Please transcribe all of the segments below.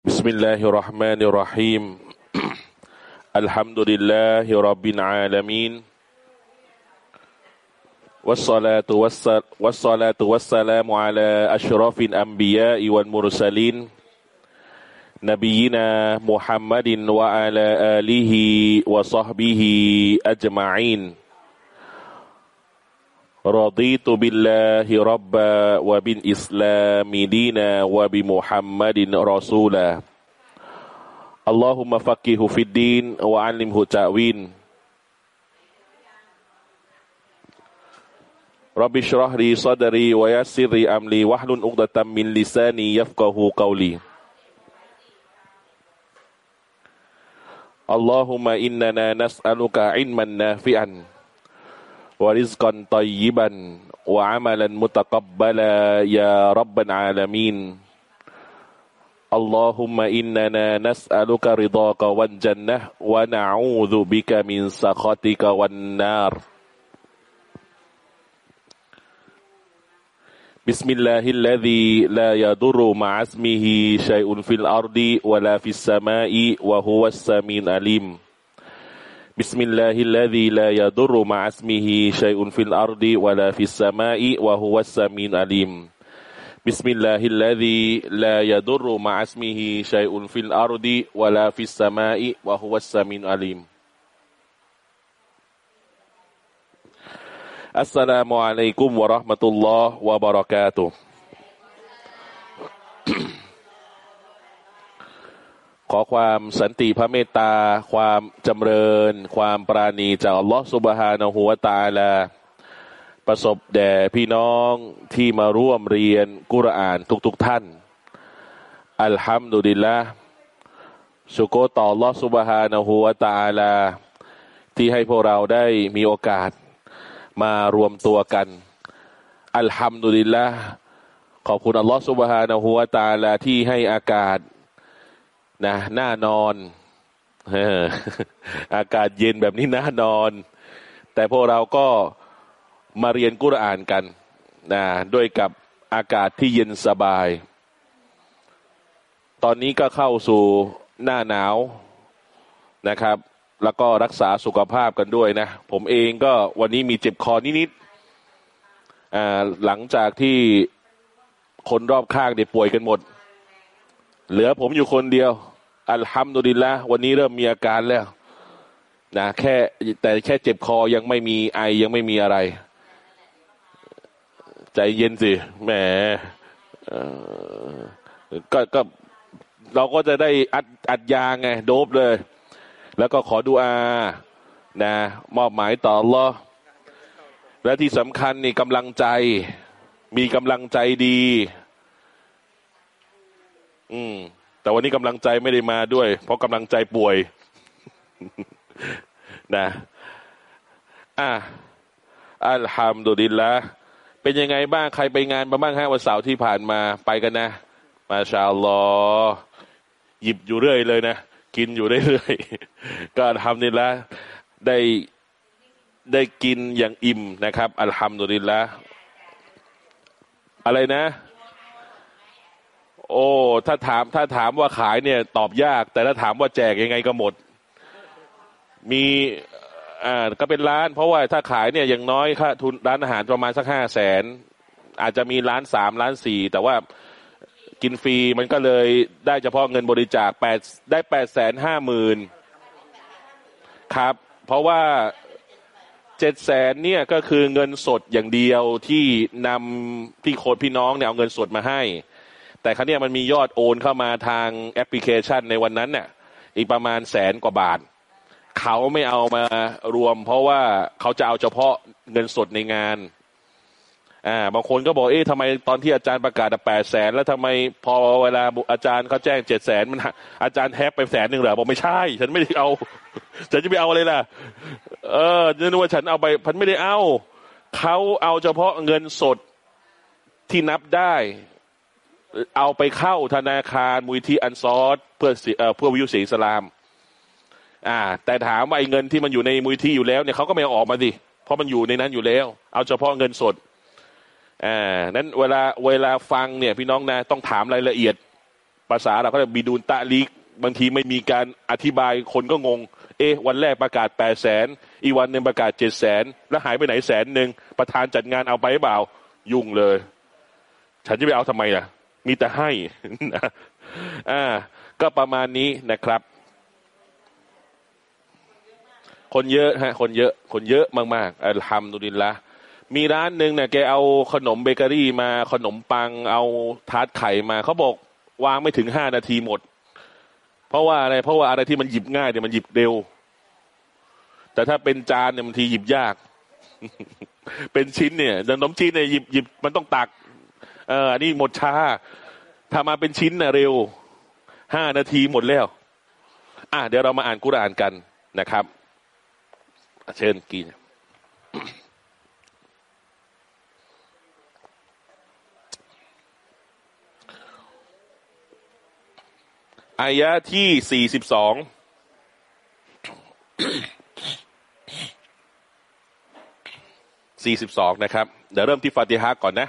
بسم الله الرحمن الرحيم الحمد لله رب العالمين والصلاة والصلاة والسلام على أشرف الأنبياء والمرسلين نبينا محمد وعلى آله وصحبه أجمعين رضيت بالله ربا وبالإسلام دينا وبمحمد رسولا. اللهم فقهه في الدين وعلمه تأوين رب اشرح لي صدري ويسر لي أمري واحلل عقدة من لساني يفقه قولي. اللهم إننا نسألك علما نافعا. ورزقا طيبا وعملا متقبلا يا رب العالمين. اللهم إننا نسألك رضاك والجنة ونعوذ بك من سخطك والنار. بسم الله الذي لا يضر مع اسمه شيء في الأرض ولا في السماء وهو السميع العليم. بسم الله الذي لا يضر مع اسمه شيء في الأرض ولا في السماء وهو السميع العليم بسم الله الذي لا يضر مع اسمه شيء في الأرض ولا في السماء وهو السميع العليم السلام عليكم ورحمة الله وبركاته ขอความสันติพระเมตตา ความจำเริญ ความปราณีจากอัลลอฮฺสุบฮานะฮูวาตาลาประสบแด่พี่น้องที่มาร่วมเรียนกุรอานทุกๆทท่าน อัลฮัมดุลิลละสุโกต่ออัลลอฮฺสุบฮานะฮูวาตาลา ที่ให้พวกเราได้มีโอกาสมารวมตัวกัน อัลฮัมดุลิลละขอบคุณอัลลอฮฺสุบฮานะฮูวาตาลาที่ให้อากาศ นะหน้านอนอากาศเย็นแบบนี้หน่านอน แต่พวกเราก็มาเรียนกุรอานกันนะด้วยกับอากาศที่เย็นสบาย ตอนนี้ก็เข้าสู่หน้าหนาวนะครับ แล้วก็รักษาสุขภาพกันด้วยนะ ผมเองก็วันนี้มีเจ็บคอนิดๆหลังจากที่คนรอบข้างเด็ป่วยกันหมด เหลือผมอยู่คนเดียว อัลฮัมดุลิลละวันนี้เริ่มมีอาการแล้วนะแค่แต่แค่เจ็บคอยังไม่มีไอยังไม่มีอะไร ใจเย็นสิแหมก็ก็เราก็จะได้อัดอัดยาไง โดบเลย แล้วก็ขอดูอานะ มอบหมายต่อรอและที่สำคัญนี่กำลังใจ มีกำลังใจดี อืม แต่วันนี้กำลังใจไม่ได้มาด้วย เพราะกำลังใจป่วย นะอะอัลฮัมดุลิลละเป็นยังไงบ้างใครไปงานมาบ้างฮะวันเสาร์ที่ผ่านมาไปกันนะ มาชาลอหยิบอยู่เรื่อยเลยนะ กินอยู่เรื่อยๆก็ทำนี่ละได้ได้กินอย่างอิ่มนะครับ อัลฮัมดุลิลละอะไรนะ โอ้ ถ้าถามถ้าถามว่าขายเนี่ย ตอบยาก แต่ถ้าถามว่าแจกยังไงก็หมด มีอ่าก็เป็นร้าน เพราะว่าถ้าขายเนี่ยอย่างน้อยค่าทุนร้านอาหารประมาณสักห้าแสนอาจจะมีร้านสามร้านสี่แต่ว่ากินฟรีมันก็เลยได้เฉพาะเงินบริจาคแปดได้แปดแสนห้าหมื่นครับ เพราะว่าเจ็ดแสนเนี่ยก็คือเงินสดอย่างเดียวที่นำพี่โคดพี่น้องเนี่ยเอาเงินสดมาให้ แต่ครั้นี้มันมียอดโอนเข้ามาทางแอปพลิเคชันในวันนั้นเนี่ยอีกประมาณแสนกว่าบาท เขาไม่เอามารวม เพราะว่าเขาจะเอาเฉพาะเงินสดในงานอ่าบางคนก็บอกเอ๊ะทำไมตอนที่อาจารย์ประกาศแปดแสนแล้วทำไมพอเวลาอาจารย์เขาแจ้งเจ็ดแสนมันอาจารย์แฮปไปแสนหนึ่งเหรอบอกไม่ใช่ ฉันไม่ได้เอา ฉันจะไปเอาอะไรล่ะ เออนึกว่าฉันเอาไปพันไม่ได้เอาเขาเอาเฉพาะเงินสดที่นับได้ เอาไปเข้าธนาคารมูลที่อันซอสเพื่อเพื่อวิวสีสลาม อ่า แต่ถามว่าไอ้เงินที่มันอยู่ในมูลที่อยู่แล้วเนี่ยเขาก็ไม่ออกมาดิเพราะมันอยู่ในนั้นอยู่แล้ว เอาเฉพาะเงินสดอ่านั้นเวลาเวลาฟังเนี่ย พี่น้องนะต้องถามรายละเอียด ภาษาเราก็จะบีดูนตะลีกบางทีไม่มีการอธิบายคนก็งง เอ๊ะวันแรกประกาศแปดแสนอีวันหนึ่งประกาศเจ็ดแสนแล้วหายไปไหนแสนหนึ่งประธานจัดงานเอาไปเปล่ายุ่งเลย ฉันจะไปเอาทำไมล่ะ มีแต่ให้อ่า ก็ประมาณนี้นะครับ คนเยอะฮะ คนเยอะ คนเยอะมากๆอัลฮัมดุลิลละมีร้านหนึ่งเนี่ยแกเอาขนมเบเกอรี่มาขนมปัง เอาทาร์ตไข่มาเขาบอกวางไม่ถึงห้านาทีหมด เพราะว่าอะไร เพราะว่าอะไรที่มันหยิบง่ายเนี่ยมันหยิบเร็ว แต่ถ้าเป็นจานเนี่ยบางทีหยิบยาก เป็นชิ้นเนี่ยขนมชิ้นเนี่ยหยิบหยิบมันต้องตัก เอออันนี้หมดช้าถ้ามาเป็นชิ้นนะเร็วห้านาทีหมดแล้ว อะเดี๋ยวเรามาอ่านกุรอานกันนะครับ เชิญกินอายะที่สี่สิบสองสี่สิบสองนะครับ เดี๋ยวเริ่มที่ฟาติฮะก่อนนะ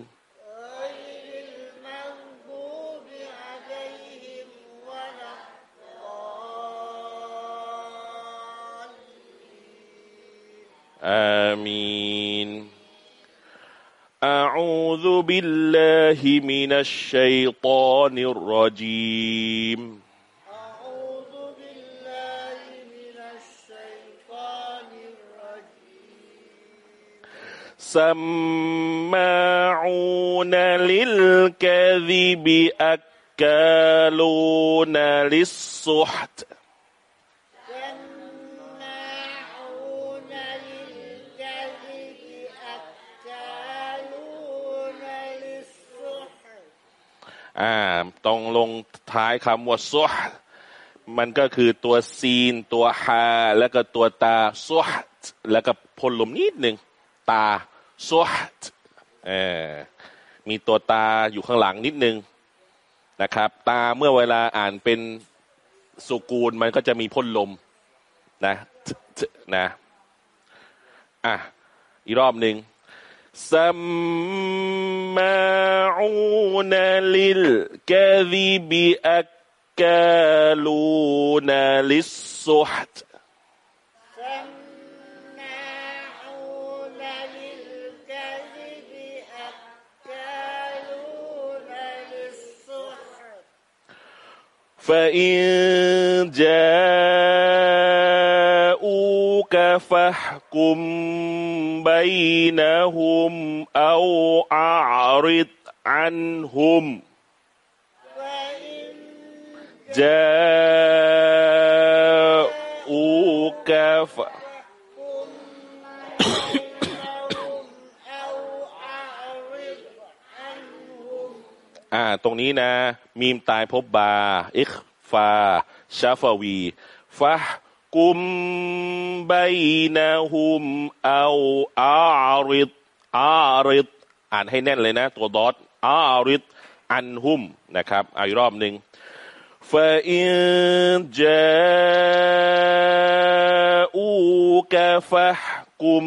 آمين. أعوذ بالله من الشيطان الرجيم. أعوذ بالله من الشيطان الرجيم. سماعون للكذب أكالون للسحت. อ่าตรงลงท้ายคำว่าซุฮมันก็คือตัวซีน ตัวฮาแล้วก็ตัวตาซุฮแล้วก็พ่นลมนิดหนึ่งตาซุฮเออมีตัวตาอยู่ข้างหลังนิดนึงนะครับ ตาเมื่อเวลาอ่านเป็นสุกูลมันก็จะมีพ่นลมนะนะอะอีกรอบหนึ่ง سماعون للكذب أكالون للسحت. فإن جاءوك فاحكم بينهم أو أعرض عنهم وإن جاءوك ف... بينهم أو أعرض عنهم อ่า ตรงนี้นะ มีมตายพบบา อิคฟา ชาฟาวีฟะ กุมบัยนะฮุมเอาอาริดอาริด อ่านให้แน่นเลยนะ ตัวดอทอาริดอันหุมนะครับเอาอีกรอบหนึ่ง فإن جاءوك فاحكم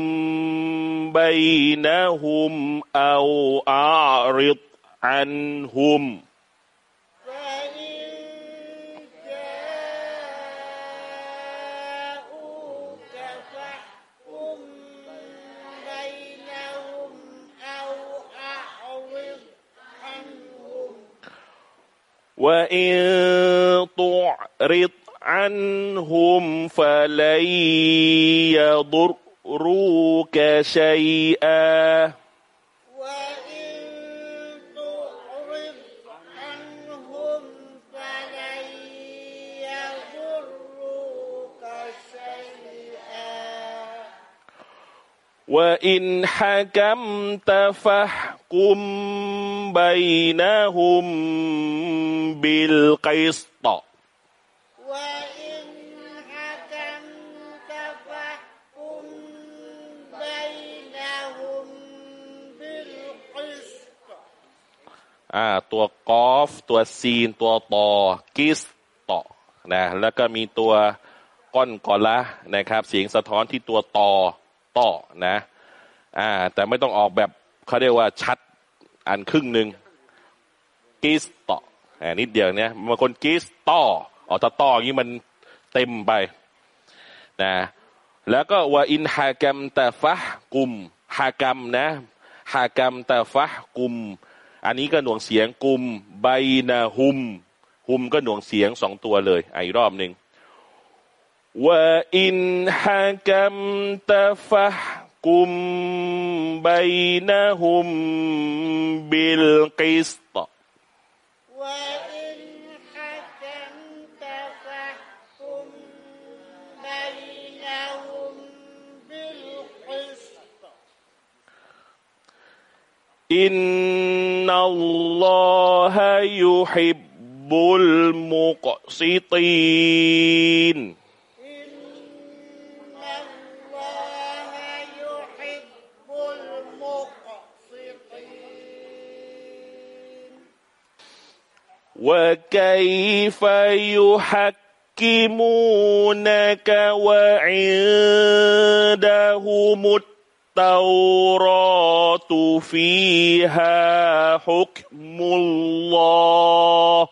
بينهم أو أعرض عنهم وإن تعرض عنهم فلن يضروك شيئا. وإن تعرض عنهم فلن يضروك شيئا. وإن حكمت فاحكم กุมบนะฮุมบิลกิสตอ่าตัวกอฟ ตัวซีน ตัวตอกิสตอนะแล้วก็มีตัวก้อนกอละนะครับ เสียงสะท้อนที่ตัวตอต่อนะอ่าแต่ไม่ต้องออกแบบเขาเรียกว่าชัด อ่านครึ่งหนึ่งกิสตออ่านิดเดียวเนี่ยบางคนกิสตอออตต่ออย่างนี้มันเต็มไปนะแล้วก็ว่าอินฮากรมแต่ฟะกุมฮากรมนะฮากรมแต่ฟะกุม อันนี้ก็หน่วงเสียงกุมใบนาหุม หุมก็หน่วงเสียงสองตัวเลยอีกรอบหนึ่งว่าอินฮากรมตะฟะ กุมบนะฮุมบิลกิสตอินนัลลอฮะยุฮิบบุลมุกซิตีน وكيف يحكمونك وعندهم التوراة فيها حكم الله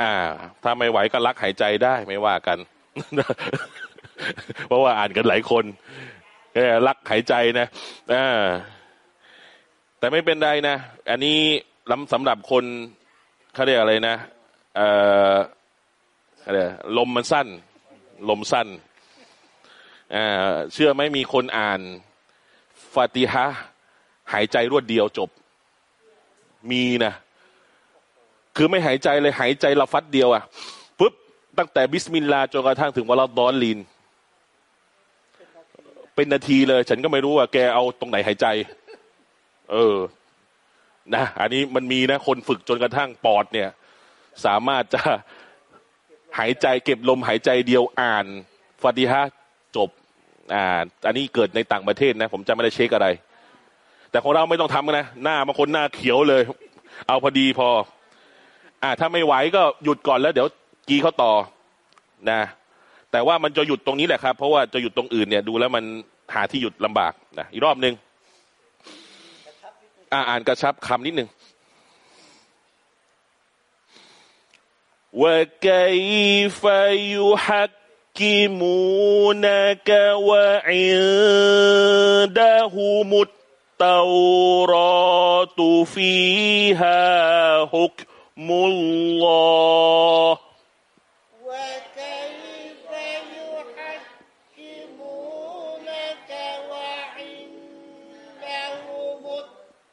อ่า ถ้าไม่ไหวก็ลักหายใจได้ไม่ว่ากัน เพราะว่าอ่านกันหลายคนก็ลักหายใจนะอ่าแต่ไม่เป็นไรนะ อันนี้ลำสำหรับคนเขาเรียกอะไรนะเอ่อเขาเรียกลมมันสั้น ลมสั้นอ่าเชื่อไหมมีคนอ่านฟาติฮะหายใจรวดเดียวจบ มีนะ คือไม่หายใจเลยหายใจละฟัดเดียวอะปุ๊บตั้งแต่บิสมิลลาจนกระทั่งถึงวลาดอนลีน เป็นนาทีเลย ฉันก็ไม่รู้ว่าแกเอาตรงไหนหายใจ เออ นะอันนี้มันมีนะคนฝึกจนกระทั่งปอดเนี่ย สามารถจะหายใจเก็บลมหายใจเดียวอ่านฟาติฮะจบ อ่าอันนี้เกิดในต่างประเทศนะ ผมจะไม่ได้เช็คอะไร แต่ของเราไม่ต้องทำนะ หน้าบางคนหน้าเขียวเลย เอาพอดีพอ อ่า ถ้าไม่ไหวก็หยุดก่อนแล้ว เดี๋ยวกีเขาต่อ นะ แต่ว่ามันจะหยุดตรงนี้แหละครับ เพราะว่าจะหยุดตรงอื่นเนี่ย ดูแล้วมันหาที่หยุดลำบากนะอีกรอบหนึ่งอ่าอ่านกระชับคำนิดหนึ่ง وكيف يحكمونك وعندهم التوراة فيها حكم الله. وكيف يحكمونك وعندهم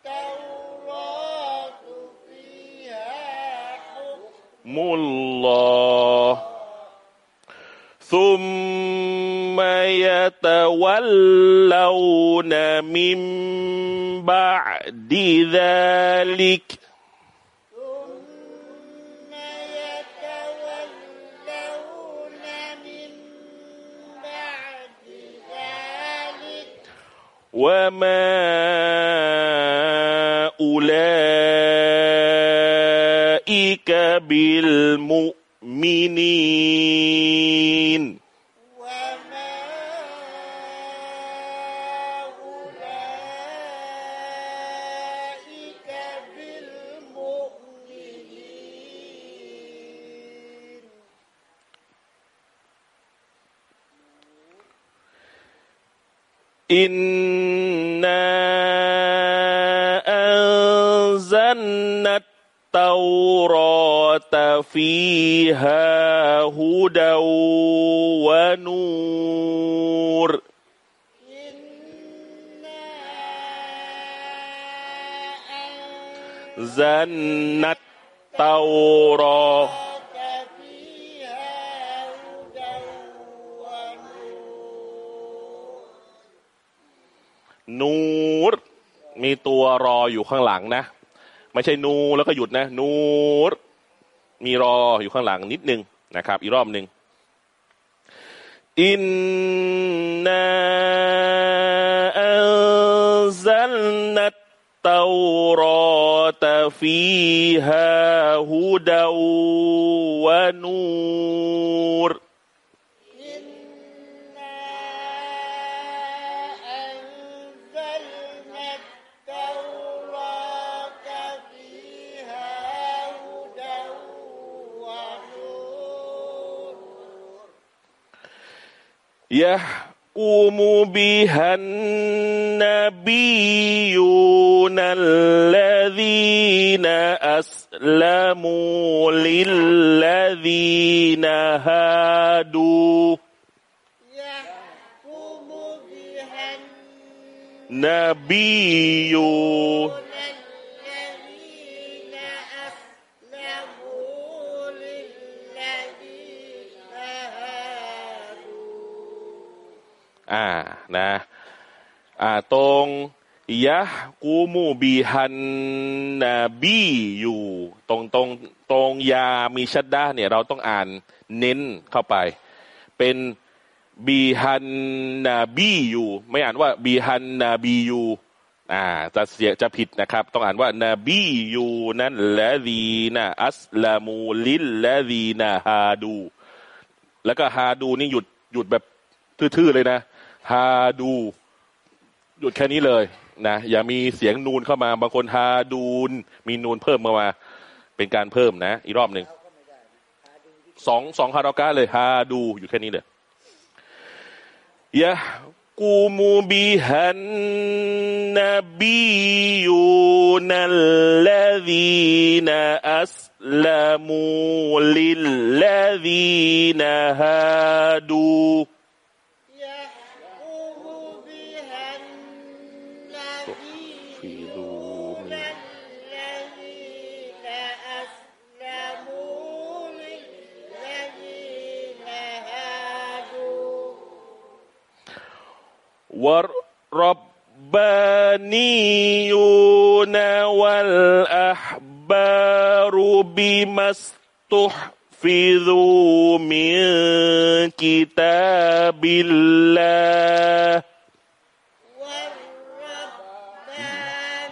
التوراة فيها حكم الله. ثم يتولون من بعد ذلك وما أولئك بالمؤمنين التوراة فيها هدى ونور إنا أنزلنا التوراة أنزلنا فيها هدى ونور นูรมีตัวรออยู่ข้างหลังนะ ไม่ใช่นูแล้วก็หยุดนะ นูร มีรออยู่ข้างหลังนิดนึงนะครับ อีกรอบหนึ่งอินนาอัลซัลนัตเตารอตฟีฮาฮุดาวะนูร يحكم بها النبيون الذين أسلموا للذين هادوا. نبيون อ่านะอ่าตรงยะกูมูบีฮันนาบีอยู่ ตรงตรงตรงยามีชัดดาเนี่ยเราต้องอ่านเน้นเข้าไป เป็นบีฮันนาบีอยู่ ไม่อ่านว่าบีฮันนาบีอยู่อ่าจะเสียจะผิดนะครับ ต้องอ่านว่านาบีอยู่นั่นและดีนะอัสลามูลิลและดีนะฮาดู แล้วก็ฮาดูนี่หยุดหยุดแบบทื่อๆเลยนะ ฮาดู หยุดแค่นี้เลยนะอย่ามีเสียงนูนเข้ามา บางคนฮาดูน มีนูนเพิ่มมามาเป็นการเพิ่มนะ อีกรอบหนึ่งสองสองฮารากาเลยฮาดูอยู่แค่นี้เลยยะกูมูบิฮันนบียูนัลลดีนอัสลามูลิลลดีนฮาดู والربانيون والأحبار بما استحفظوا من كتاب الله.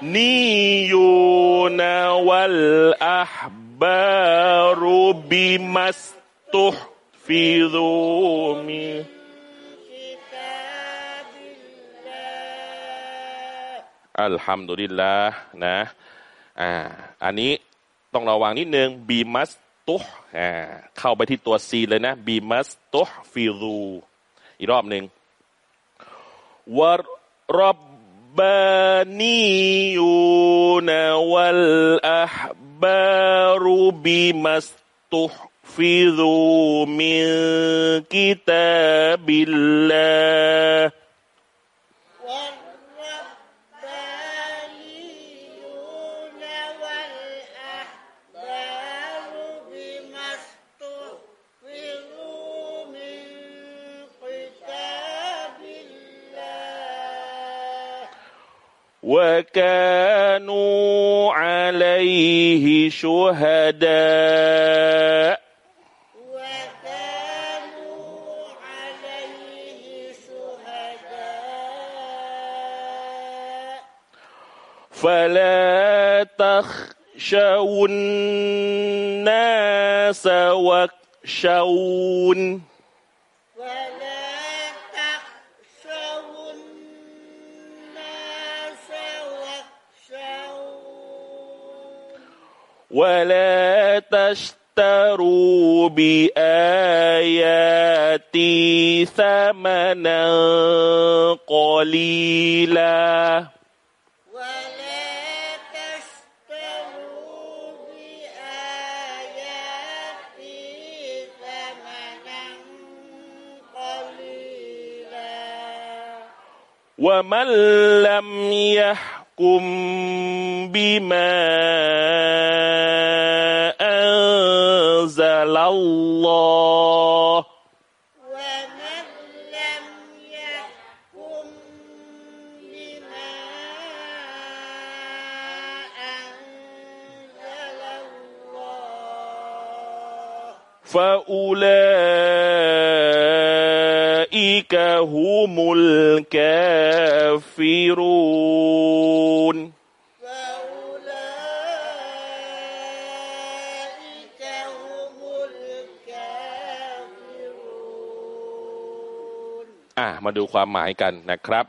نيون والأحبار بما استحفظوا من อัลฮัมดุลิลละนะอ่าอันนี้ต้องระวังนิดนึงบีมัสตุฮอ่าเข้าไปที่ตัวซีเลยนะบีมัสตุฮฟิรูอีกรอบหนึ่งวะรับบานียูนวัล وكانوا عليه شهداء. فلا تخشوا الناس واخشون. ولا تشتروا بآياتي ثمنا قليلا ولا تشتروا بآياتي ثمنا قليلا ومن لم يحكم بما أنزل الله ومن لم يحكم بما أنزل الله فأولئك กฮุมุลกาฟิรุนอะมาดูความหมายกันนะครับ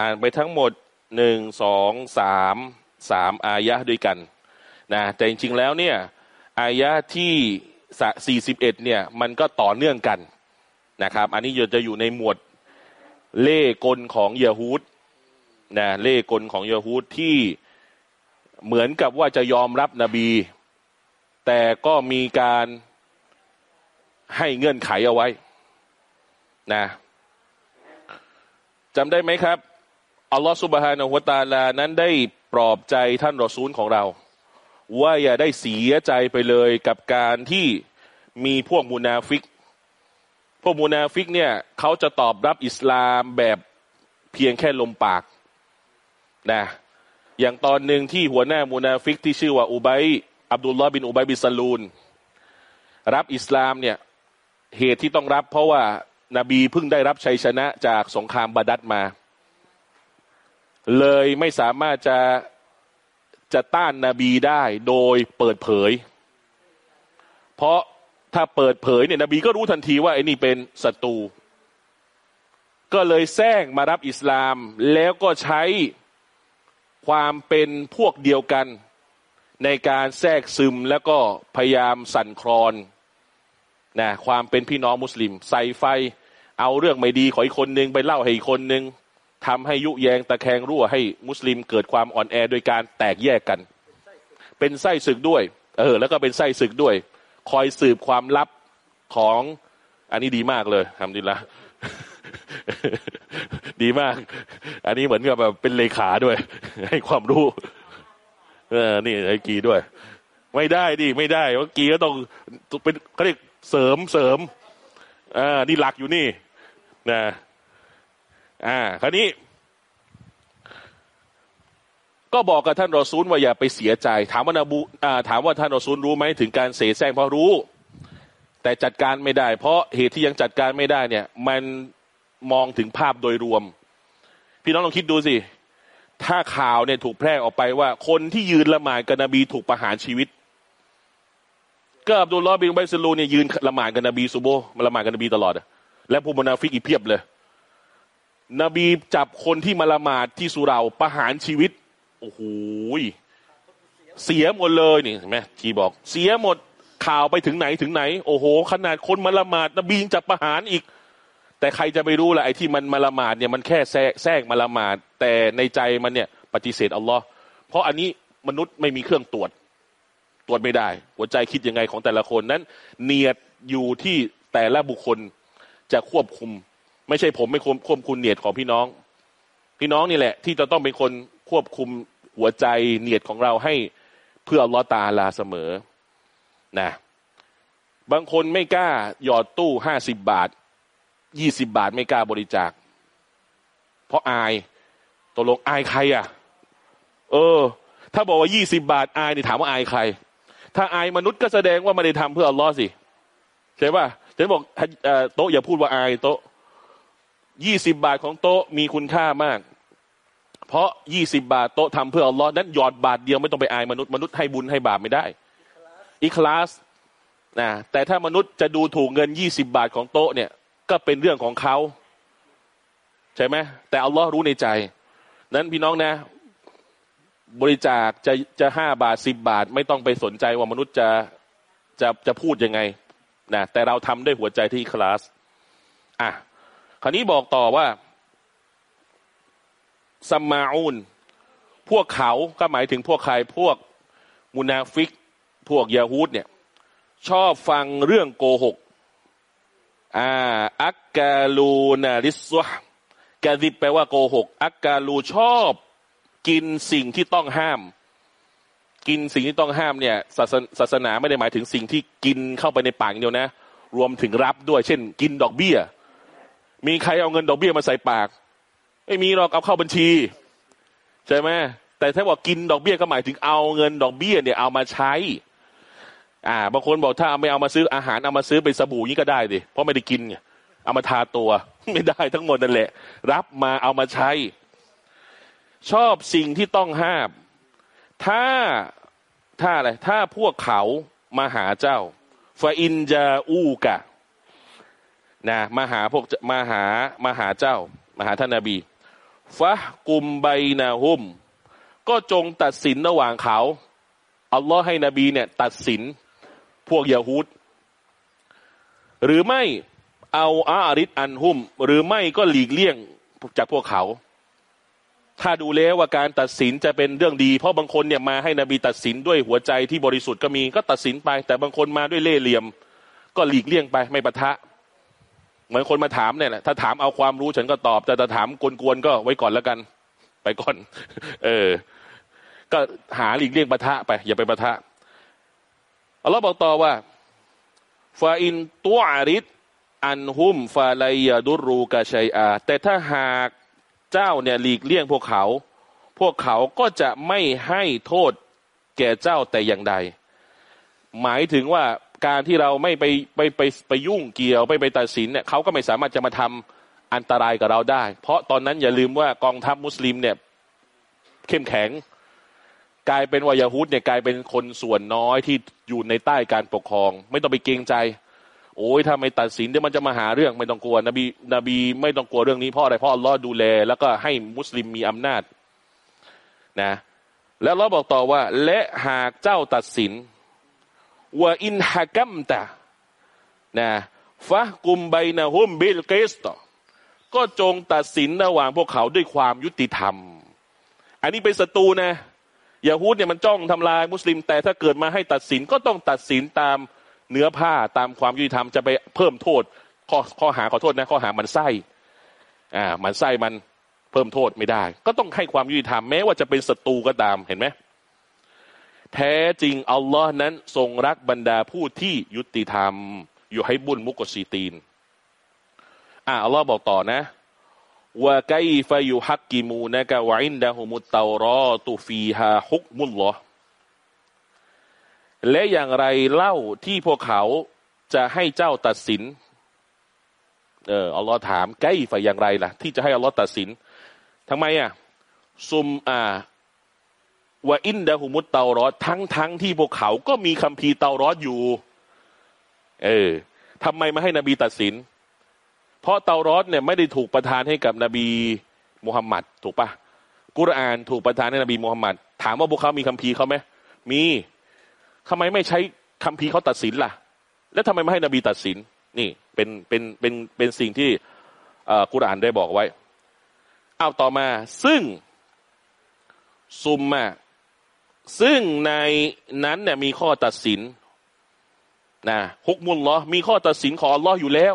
อ่านไปทั้งหมดหนึ่งสองสามสามอายะด้วยกันนะแต่จริงๆแล้วเนี่ยอายะที่สี่สิบเอ็ดเนี่ย มันก็ต่อเนื่องกัน นะครับ อันนี้จะอยู่ในหมวดเล่กลของเยฮูดนะเล่กลของเยฮูดที่เหมือนกับว่าจะยอมรับนบี แต่ก็มีการให้เงื่อนไขเอาไว้นะจำได้ไหมครับอัลลอฮฺสุบฮานะฮุวตาลานั้นได้ปลอบใจท่านรอซูลของเรา ว่าอย่าได้เสียใจไปเลยกับการที่มีพวกมูนาฟิก พวกมูนาฟิกเนี่ยเขาจะตอบรับอิสลามแบบเพียงแค่ลมปากนะอย่างตอนหนึ่งที่หัวหน้ามูนาฟิกที่ชื่อว่าอุบัยอับดุลลอฮ์บินอุบัยบินซาลูล รับอิสลามเนี่ยเหตุที่ต้องรับ เพราะว่านาบีเพิ่งได้รับชัยชนะจากสงครามบาดัรมา เลยไม่สามารถจะจะต้านนาบีได้โดยเปิดเผย เพราะ ถ้าเปิดเผยเนี่ยนบีก็รู้ทันทีว่าไอ้นี่เป็นศัตรู ก็เลยแซงมารับอิสลาม แล้วก็ใช้ความเป็นพวกเดียวกัน ในการแทรกซึมแล้วก็พยายามสั่นคลอนนะความเป็นพี่น้องมุสลิม ใส่ไฟ เอาเรื่องไม่ดีของอีกคนนึงไปเล่าให้อีกคนนึงทำให้ยุแยงตะแคงรั่วให้มุสลิมเกิดความอ่อนแอโดยการแตกแยกกัน เป็นไส้ศึกด้วย เออ แล้วก็เป็นไส้ศึกด้วย คอยสืบความลับของ อันนี้ดีมากเลยทำดีละดีมาก อันนี้เหมือนกับแบบเป็นเลขาด้วย ให้ความรู้ เออ นี่ไอ้กีด้วย ไม่ได้ดิไม่ได้ว่ากีก็ต้องเป็นเขาเรียกเสริมเสริมอ่านี่หลักอยู่นี่นะอ่า คราวนี้ ก็บอกกับท่านรอซูลว่าอย่าไปเสียใจ ถามว่านาบูถามว่าท่านรอซูลรู้ไหมถึงการเสแสร้งเพราะรู้ แต่จัดการไม่ได้ เพราะเหตุที่ยังจัดการไม่ได้เนี่ย มันมองถึงภาพโดยรวม พี่น้องลองคิดดูสิ ถ้าข่าวเนี่ยถูกแพร่ออกไปว่า คนที่ยืนละหมาดกับนบีถูกประหารชีวิต ก็อับดุลลอฮ์บินอุบัยซิลูเนี่ยยืนละหมาดกับนบีซูโบมาละหมาดกับนบีตลอดและผู้มนาฟิกอีกเพียบเลย นบีจับคนที่มาละหมาดที่สุเราประหารชีวิต โอ้โหเสียหมดเลยนี่เห็นไหมทีบอก เสียหมดข่าวไปถึงไหนถึงไหน โอ้โห ขนาดคนมาละหมาดนบีจับประหารอีก แต่ใครจะไปรู้ล่ะไอ้ที่มันมาละหมาดเนี่ยมันแค่แทรกมาละหมาด แต่ในใจมันเนี่ย ปฏิเสธอัลลอฮ์เพราะอันนี้มนุษย์ไม่มีเครื่องตรวจ ตรวจไม่ได้ หัวใจคิดยังไงของแต่ละคนนั้น เนียดอยู่ที่แต่ละบุคคลจะควบคุม ไม่ใช่ผมไม่ควบควบคุมเนียดของพี่น้อง พี่น้องนี่แหละ ที่จะต้องเป็นคน ควบคุมหัวใจเนียดของเราให้เพื่อลอตาลาเสมอนะบางคนไม่กล้าหยอดตู้ห้าสิบบาทยี่สิบบาทไม่กล้าบริจาค เพราะอายตกลงอายใครอะ เออ ถ้าบอกว่ายี่สิบาทอายนี่ถามว่าอายใคร ถ้าอายมนุษย์ก็แสดงว่าไม่ได้ทำเพื่ออัลลอฮ์สิใช่ป่ะฉันบอกโต๊ะอย่าพูดว่าอายโต๊ะยี่สิบาทของโต๊ะมีคุณค่ามาก เพราะยี่สิบาทโต๊ะทำเพื่ออัลลอฮ์นั้นหยอดบาทเดียวไม่ต้องไปอายมนุษย์มนุษย์ให้บุญให้บาปไม่ได้อีคลาสนะแต่ถ้ามนุษย์จะดูถูกเงินยี่สิบาทของโต๊ะเนี่ยก็เป็นเรื่องของเขาใช่ไหมแต่อัลลอฮ์รู้ในใจ นั้นพี่น้องนะ บริจาคจะจะห้าบาทสิบบาท ไม่ต้องไปสนใจว่ามนุษย์จะจะจะพูดยังไงนะแต่เราทำด้วยหัวใจที่คลาส อะคราวนี้บอกต่อว่า ซัมาอุนพวกเขาก็หมายถึงพวกใครพวกมุนาฟิก พวกยาฮูดเนี่ย ชอบฟังเรื่องโกหกอ่าอักกาลูนาริสวะกาดิบแปลว่าโกหก อักกาลูชอบกินสิ่งที่ต้องห้าม กินสิ่งที่ต้องห้ามเนี่ยศาสนศาสนาไม่ได้หมายถึงสิ่งที่กินเข้าไปในปากเดียวนะ รวมถึงรับด้วย เช่น กินดอกเบี้ย มีใครเอาเงินดอกเบี้ยมาใส่ปาก ไม่มีหรอกเอาเข้าบัญชีใช่ไหมแต่ถ้าบอกกินดอกเบี้ยก็หมายถึงเอาเงินดอกเบี้ยเนี่ยเอามาใช้ อ่าบางคนบอกถ้าไม่เอามาซื้ออาหารเอามาซื้อเป็นสบู่นี่ก็ได้ดิเพราะไม่ได้กินไงเอามาทาตัว ไม่ได้ทั้งหมดนั่นแหละ รับมาเอามาใช้ ชอบสิ่งที่ต้องห้าม ถ้าถ้าอะไรถ้าพวกเขามาหาเจ้าฟาอินจาอูกะนะมาหาพวกมาหามาหาเจ้า มาหาท่านนาบี ฟะกุมไบนาหุม ก็จงตัดสินระหว่างเขาอัลลอฮ์ให้นบีเนี่ย ตัดสินพวกยาฮูดหรือไม่เอาอาริดอันหุม หรือไม่ก็หลีกเลี่ยงจากพวกเขา ถ้าดูแล้วว่าการตัดสินจะเป็นเรื่องดี เพราะบางคนเนี่ยมาให้นบีตัดสินด้วยหัวใจที่บริสุทธิ์ก็มีก็ตัดสินไป แต่บางคนมาด้วยเล่ห์เหลี่ยม ก็หลีกเลี่ยงไปไม่ปะทะ เหมือนคนมาถามเนี่ยแหละถ้าถามเอาความรู้ฉันก็ตอบ แต่ถ้าถามกวนๆก็ไว้ก่อนแล้วกัน ไปก่อน เออ ก็หาหลีกเลี่ยงปะทะไป อย่าไปปะทะอัลลอฮ์บอกต่อว่าฟาอินตัวอาริดอันหุมฟาไลยาดุรูกาชัยอา แต่ถ้าหากเจ้าเนี่ยหลีกเลี่ยงพวกเขา พวกเขาก็จะไม่ให้โทษแก่เจ้าแต่อย่างใด หมายถึงว่า การที่เราไม่ไปไปไปไปยุ่งเกี่ยวไปไปตัดสินเนี่ยเขาก็ไม่สามารถจะมาทำอันตรายกับเราได้ เพราะตอนนั้นอย่าลืมว่ากองทัพมุสลิมเนี่ยเข้มแข็ง กลายเป็นวายาฮุดเนี่ยกลายเป็นคนส่วนน้อยที่อยู่ในใต้การปกครอง ไม่ต้องไปเกรงใจ โอ้ยถ้าไม่ตัดสินเดี๋ยวมันจะมาหาเรื่องไม่ต้องกลัวนบีนบีไม่ต้องกลัวเรื่องนี้เพราะอะไรเพราะอัลลอฮ์ดูแล แล้วก็ให้มุสลิมมีอำนาจนะ แล้วเราบอกต่อว่า และหากเจ้าตัดสิน ว่าอินฮะกัมตะนะฟะกุมไบนะฮุมบิลเกสตก็จงตัดสินระหว่างพวกเขาด้วยความยุติธรรม อันนี้เป็นศัตรูนะยาฮูดเนี่ยมันจ้องทำลายมุสลิม แต่ถ้าเกิดมาให้ตัดสินก็ต้องตัดสินตามเนื้อผ้าตามความยุติธรรมจะไปเพิ่มโทษข้อข้อหาขอโทษนะข้อหามันไส้อ่ามันไส้มันเพิ่มโทษไม่ได้ ก็ต้องให้ความยุติธรรมแม้ว่าจะเป็นศัตรูก็ตามเห็นไหม แท้จริงอัลลอฮ์นั้นทรงรักบรรดาผู้ที่ยุติธรรม อยู่ให้บุญมุกซีตีนอ่าอัลลอฮ์บอกต่อนะว่าไกฟายุฮักกิมูนะกะวอินดะฮุมุตเตารอตุฟีฮาฮุกมุลลอและอย่างไรเล่าที่พวกเขาจะให้เจ้าตัดสิน เอออัลลอฮ์ถามไกฟาอย่างไรล่ะ ที่จะให้อัลลอฮ์ตัดสินทำไมอะซุมอ่า ว่าอินดะฮุมุตเตารอดทั้งทั้งที่พวกเขาก็มีคัมภีร์เตารอดอยู่ เออทำไมไม่ให้นบีตัดสิน เพราะเตารอดเนี่ยไม่ได้ถูกประทานให้กับนบีมุฮัมมัดถูกปะกุรอานถูกประทานให้นบีมุฮัมมัดถามว่าพวกเขามีคัมภีร์เขาไหมมีทำไมไม่ใช้คัมภีร์เขาตัดสินล่ะ แล้วทำไมไม่ให้นบีตัดสิน นี่เป็นเป็นเป็นเป็นสิ่งที่กุรอานได้บอกไว้เอาต่อมา ซึ่งซุมมา ซึ่งในนั้นเนี่ยมีข้อตัดสินนะฮุกมุลลอมีข้อตัดสินของอัลลอฮ์อยู่แล้ว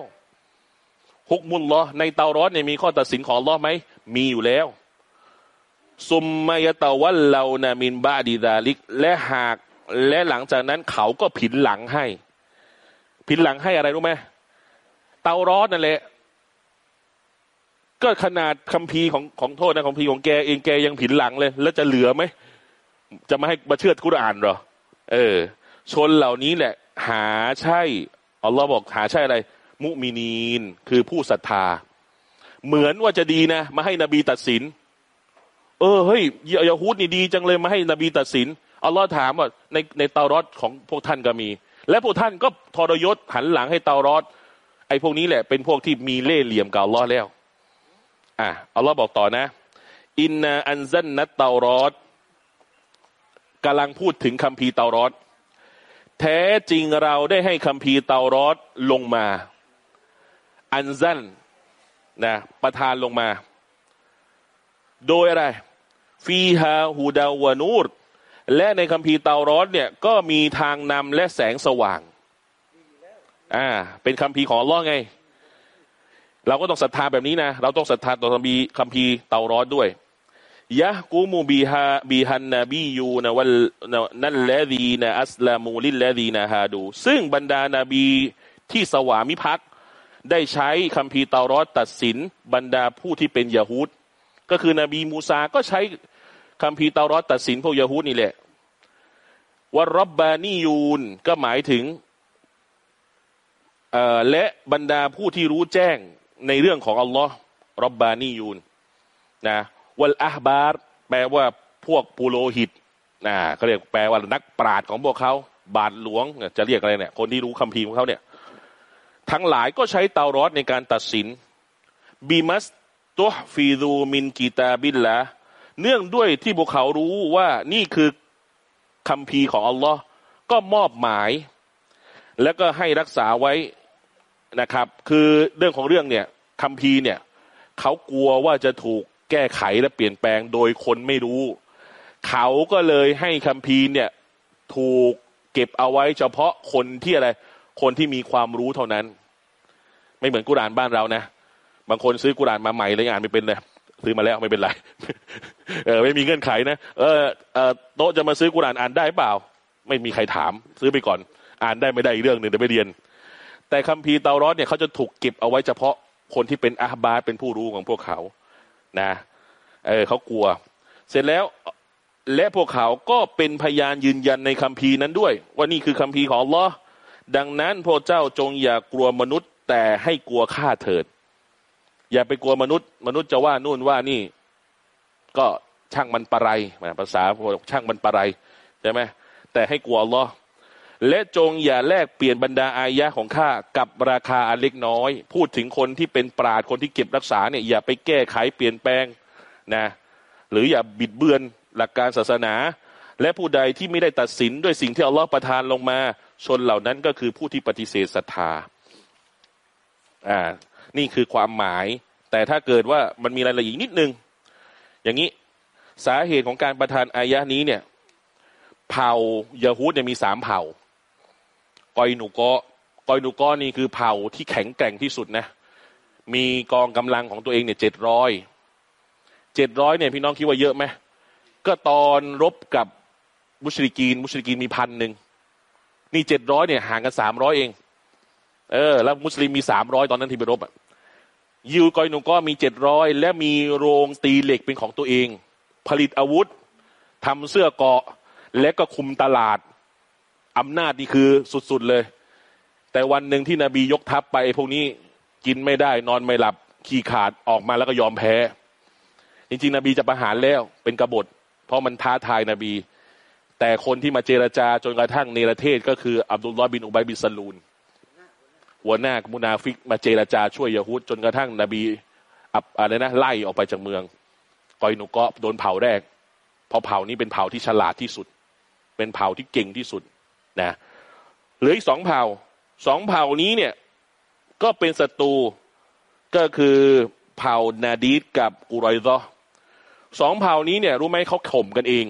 ฮุกมุลลอในเตารอดเนี่ยมีข้อตัดสินของอัลลอฮ์ไหมมีอยู่แล้วซุมมายตะวันเรานามินบาดีดาลิก และหากและหลังจากนั้นเขาก็ผินหลังให้ ผินหลังให้อะไรรู้ไหมเตารอดนั่นแหละก็ขนาดคัมภีร์ของของโทษนะของพีร์ของแกเองแกยังผินหลังเลย แล้วจะเหลือไหม จะมาให้มาเชื่อกุรอานเหรอ เออ ชนเหล่านี้แหละ หาใช่อัลลอฮ์บอกหาใช่อะไร มุมินีน คือผู้ศรัทธา เหมือนว่าจะดีนะ มาให้นบีตัดสิน เออเฮ้ยยาฮูดนี่ดีจังเลยมาให้นบีตัดสินอัลลอฮ์ถามว่าในในเตารอดของพวกท่านก็มี และพวกท่านก็ทรยศหันหลังให้เตารอดไอ้พวกนี้แหละเป็นพวกที่มีเล่ห์เหลี่ยมกับอัลลอฮ์แล้ว อะอัลลอฮ์บอกต่อนะ อินนาอันซันนัตเตารอด กำลังพูดถึงคัมภีร์เตารอดแท้จริงเราได้ให้คัมภีร์เตารอดลงมา อันซันนะประทานลงมา โดยอะไร فيها هدى ونور และในคัมภีร์เตารอดเนี่ยก็มีทางนำและแสงสว่าง อ่า เป็นคัมภีร์ของอัลลอฮ์ไง เราก็ต้องศรัทธาแบบนี้นะ เราต้องศรัทธาต่อคัมภีร์คัมภีร์เตารอดด้วย يحكم بها بها النبيون الذين أسلموا للذين هادوا ซึ่งบรรดานาบีที่สวามิภักดิ์ได้ใช้คัมภีเตารอดตัดสินบรรดาผู้ที่เป็นยะฮูดก็คือนบีมูซาก็ใช้คัมภีเตารอดตัดสินพวกยะฮูดนี่แหละว่ารบบานียูนก็หมายถึงและบรรดาผู้ที่รู้แจ้งในเรื่องของอัลลอฮ์รบบานียูนนะ วัลอาบาร์แปลว่าพวกปุโรหิตนะเขาเรียกแปลว่านักปราชญ์ของพวกเขาบาทหลวงจะเรียกอะไรเนี่ย คนที่รู้คัมภีของเขาเนี่ย ทั้งหลายก็ใช้เตารอดในการตัดสินบีมัสตัวฟีดูมินกีตาบินละเนื่องด้วยที่พวกเขารู้ว่านี่คือคัมภีของอัลลอฮ์ก็มอบหมาย แล้วก็ให้รักษาไว้นะครับ คือเรื่องของเรื่องเนี่ยคัมภีเนี่ยเขากลัวว่าจะถูก แก้ไขและเปลี่ยนแปลงโดยคนไม่รู้ เขาก็เลยให้คัมภีร์เนี่ยถูกเก็บเอาไว้เฉพาะคนที่อะไร คนที่มีความรู้เท่านั้น ไม่เหมือนกุรานบ้านเรานะ บางคนซื้อกุรานมาใหม่เลยอ่านไม่เป็นเลยซื้อมาแล้วไม่เป็นไร เออไม่มีเงื่อนไขนะเออเออโต๊ะจะมาซื้อกุรานอ่านได้เปล่า ไม่มีใครถาม ซื้อไปก่อน อ่านได้ไม่ได้อีกเรื่องหนึ่งแต่ไม่เรียน แต่คัมภีร์เตารอดเนี่ยเขาจะถูกเก็บเอาไว้เฉพาะคนที่เป็นอาบาเป็นผู้รู้ของพวกเขา นะเออเขากลัว เสร็จแล้วและพวกเขาก็เป็นพยานยืนยันในคัมภีร์นั้นด้วย ว่านี่คือคัมภีร์ของลอดังนั้นพระเจ้าจงอย่ากลัวมนุษย์ แต่ให้กลัวข้าเถิด อย่าไปกลัวมนุษย์ มนุษย์จะว่านู่นว่านี่ ก็ช่างมันปะไรภาษาพวกช่างมันปะไรใช่ไหมแต่ให้กลัวลอ และจงอย่าแลกเปลี่ยนบรรดาอายะของข้ากับราคาอันเล็กน้อย พูดถึงคนที่เป็นปราดคนที่เก็บรักษาเนี่ยอย่าไปแก้ไขเปลี่ยนแปลงนะหรืออย่าบิดเบือนหลักการศาสนา และผู้ใดที่ไม่ได้ตัดสินด้วยสิ่งที่อัลลอฮฺประทานลงมา ชนเหล่านั้นก็คือผู้ที่ปฏิเสธศรัทธาอ่านี่คือความหมาย แต่ถ้าเกิดว่ามันมีรายละเอียดนิดนึง อย่างนี้สาเหตุของการประทานอายะนี้เนี่ย เผ่ายาฮูดเนี่ยมีสามเผ่า กอยหนูกอกอยหนูกอนี่คือเผ่าที่แข็งแกร่งที่สุดนะ มีกองกำลังของตัวเองเนี่ยเจ็ดร้อยเจ็ดร้อยเนี่ยพี่น้องคิดว่าเยอะไหมก็ตอนรบกับมุชริกีน มุชริกีนมีพันหนึ่งนี่เจ็ดร้อยเนี่ยห่างกันสามร้อยเอง เออ แล้วมุสลิมมีสามร้อยตอนนั้นที่ไปรบอะยิวกอยหนูก็มีเจ็ดร้อยและมีโรงตีเหล็กเป็นของตัวเอง ผลิตอาวุธทำเสื้อเกาะ และก็คุมตลาด อำนาจนี่คือสุดๆเลย แต่วันหนึ่งที่นบียกทัพไปพวกนี้กินไม่ได้ นอนไม่หลับ ขี้ขาดออกมาแล้วก็ยอมแพ้ จริงๆ นบีจะประหารแล้วเป็นกบฏ เพราะมันท้าทายนบี แต่คนที่มาเจรจาจนกระทั่งเนรเทศ ก็คืออับดุลลอฮ์บินอุบัยบินซาลูนหัวหน้ามุนาฟิกมาเจรจาช่วยยาฮูดจนกระทั่งนบีอับอะไรนะไล่ออกไปจากเมืองกอยนุกะโดนเผาแรกเพราะเผานี้เป็นเผาที่ฉลาดที่สุด เป็นเผาที่เก่งที่สุด นะเหลืออีกสองเผ่าสองเผ่านี้เนี่ยก็เป็นศัตรูก็คือเผ่านาดีดกับกุรอยซอสองเผ่านี้เนี่ยรู้ไหมเขาข่มกันเอง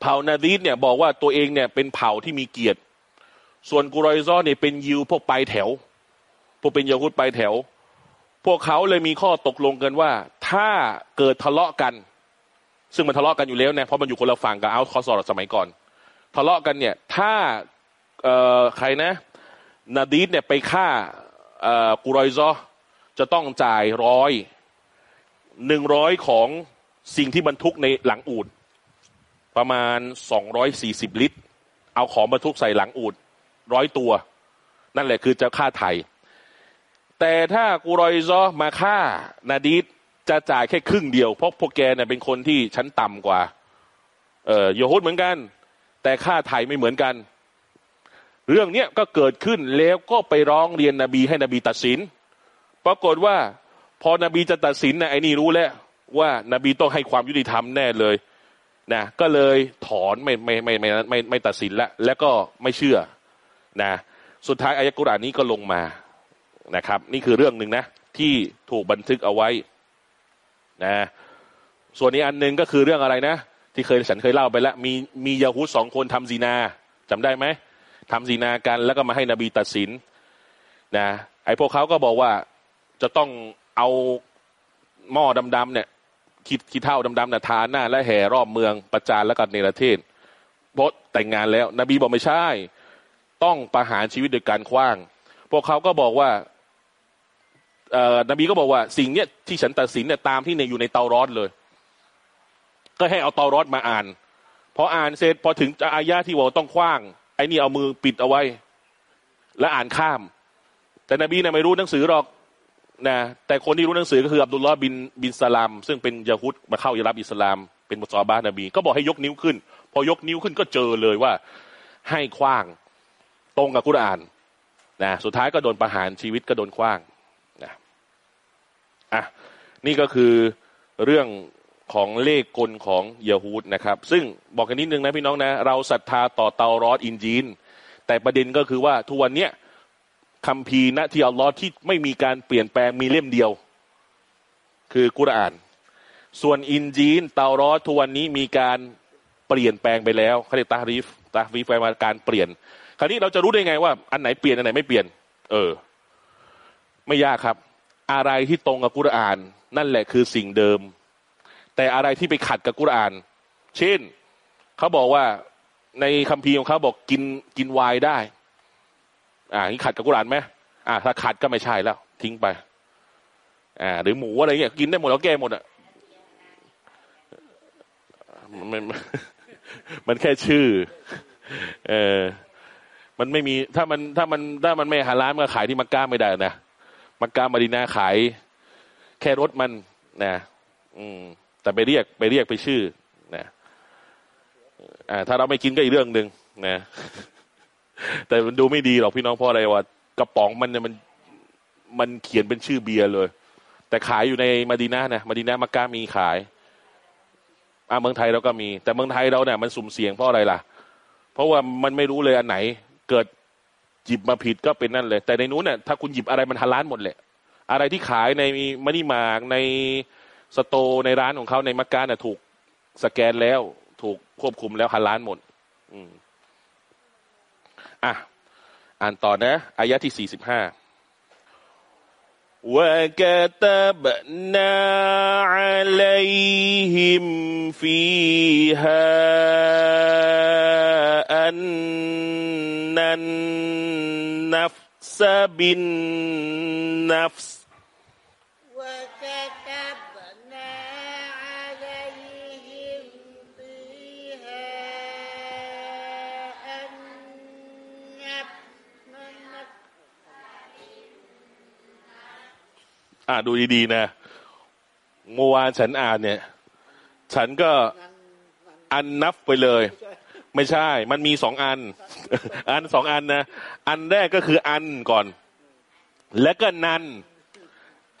เผ่านาดีดเนี่ยบอกว่าตัวเองเนี่ยเป็นเผ่าที่มีเกียรติ ส่วนกุรอยซอเนี่ยเป็นยิวพวกปลายแถว พวกเป็นยาฮุดปลายแถว พวกเขาเลยมีข้อตกลงกันว่า ถ้าเกิดทะเลาะกัน ซึ่งมันทะเลาะกันอยู่แล้วเนี่ยเพราะมันอยู่คนละฝั่งกับอัลคอสอร์สมัยก่อน ทะเลาะกันเนี่ย ถ้าใครนะนาดีดเนี่ยไปฆ่ากุรอยซอจะต้องจ่ายร้อยหนึ่งร้อยของสิ่งที่บรรทุกในหลังอูดประมาณสองร้อยสี่สิบลิตร เอาของบรรทุกใส่หลังอูดร้อยตัว นั่นแหละคือจะค่าไทย แต่ถ้ากูรอยซอมาฆ่านาดีดจะจ่ายแค่ครึ่งเดียว เพราะพวกแกเนี่ยเป็นคนที่ชั้นต่ำกว่า เออโยฮุดเหมือนกัน แต่ค่าไทยไม่เหมือนกัน เรื่องเนี้ยก็เกิดขึ้นแล้วก็ไปร้องเรียนนบีให้นบีตัดสิน ปรากฏว่า พอนบีจะตัดสินนะไอ้นี่รู้แล้วว่านาบีต้องให้ความยุติธรรมแน่เลยนะก็เลยถอนไม่ไม่ไม่ไม่ไม่ไม่ไม่ตัดสินละแล้วก็ไม่เชื่อนะสุดท้ายอายะกุรานนี้ก็ลงมานะครับ นี่คือเรื่องหนึ่งนะ ที่ถูกบันทึกเอาไว้นะส่วนนี้อันหนึ่งก็คือเรื่องอะไรนะ ที่เคยฉันเคยเล่าไปแล้วมีมียาฮูดสองคนทำซีนาจำได้ไหมทำซีนากันแล้วก็มาให้นบีตัดสินนะไอ้พวกเขาก็บอกว่าจะต้องเอาหม้อดำๆเนี่ยคิดคิดเท่าดำๆนี่ยทานหน้า และแห่รอบเมืองประจานแล้วกันในประเทศเพราะแต่งงานแล้ว นบีบอกไม่ใช่ ต้องประหารชีวิตโดยการคว้าง พวกเขาก็บอกว่าเอ่อนบีก็บอกว่าสิ่งเนี้ยที่ฉันตัดสินเนี่ยตามที่ในอยู่ในเตารอดเลย ก็ให้เอาเตารอดมาอ่าน พออ่านเสร็จพอถึงอายะที่บอกต้องคว้าง ไอ้นี่เอามือปิดเอาไว้ แล้วอ่านข้าม แต่นบีเนี่ยไม่รู้หนังสือหรอกนะแต่คนที่รู้หนังสือก็คืออับดุลลอฮ์บินบินสลาม ซึ่งเป็นยาฮุดมาเข้าอิรับอิสลาม เป็นมุสลิมนบี ก็บอกให้ยกนิ้วขึ้น พอยกนิ้วขึ้นก็เจอเลยว่า ให้คว้างตรงกับกุรอานนะสุดท้ายก็โดนประหารชีวิตก็โดนคว้างนะอะนี่ก็คือเรื่อง ของเลขกลของยาฮูดนะครับ ซึ่งบอกกันนิดนึงนะพี่น้องนะ เราศรัทธาต่อเตารอดอินจีน แต่ประเด็นก็คือว่าทุกวันเนี้ยคำพีนะที่อัลลอฮ์ที่ไม่มีการเปลี่ยนแปลงมีเล่มเดียว คือกุรอาน ส่วนอินจีนเตารอดทุกวันนี้มีการเปลี่ยนแปลงไปแล้วเขาเรียกตารีฟตารีฟแปลว่าการเปลี่ยน คราวนี้เราจะรู้ได้ไงว่า อันไหนเปลี่ยนอันไหนไม่เปลี่ยน เออ ไม่ยากครับ อะไรที่ตรงกับกุรอาน นั่นแหละคือสิ่งเดิม แต่อะไรที่ไปขัดกับกุรอาน เช่นเขาบอกว่าในคัมภีร์ของเขาบอกกินกินไวน์ได้ อ่านี่ขัดกับกุรอานไหมอ่าถ้าขัดก็ไม่ใช่แล้ว ทิ้งไป อ่า หรือหมูอะไรเงี้ยกินได้หมดแล้วแก้หมดอะมันมันแค่ชื่อ เออมันไม่มีถ้ามันถ้ามันถ้ามันไม่หาร้านมันก็ขายที่มักกะไม่ได้นะมักกะมาดีนาขาย แค่รถมันนะอืม แต่ไปเรียกไปเรียกไปชื่อนะถ้าเราไม่กินก็อีกเรื่องหนึ่งนะ แต่มันดูไม่ดีหรอกพี่น้องเพราะอะไรวะกระป๋องมันเนี่ยมันมันเขียนเป็นชื่อเบียร์เลย แต่ขายอยู่ในมาดีนานะมาดีนามักกะมีขายอ่าเมืองไทยเราก็มี แต่เมืองไทยเราเนี่ยมันสุ่มเสี่ยงเพราะอะไรล่ะ เพราะว่ามันไม่รู้เลยอันไหน เกิดหยิบมาผิดก็เป็นนั่นเลย แต่ในนู้นเนี่ยถ้าคุณหยิบอะไรมันฮาล้าลหมดแหละอะไรที่ขายในมันี่มากใน สโตร์ในร้านของเขาในมักกะเนี่ยถูกสแกนแล้ว ถูกควบคุมแล้วฮาลาลหมด อืมอ่ะ อ่านต่อนะอายะที่สี่สิบห้า وكتبنا عليهم فيها أن النفس بالنفس อ่าดูดีๆนะเมื่อวานฉันอ่านเนี่ย ฉันก็อันนับไปเลย ไม่ใช่ มันมีสองอัน อันสองอันนะ อันแรกก็คืออันก่อน แล้วก็นัน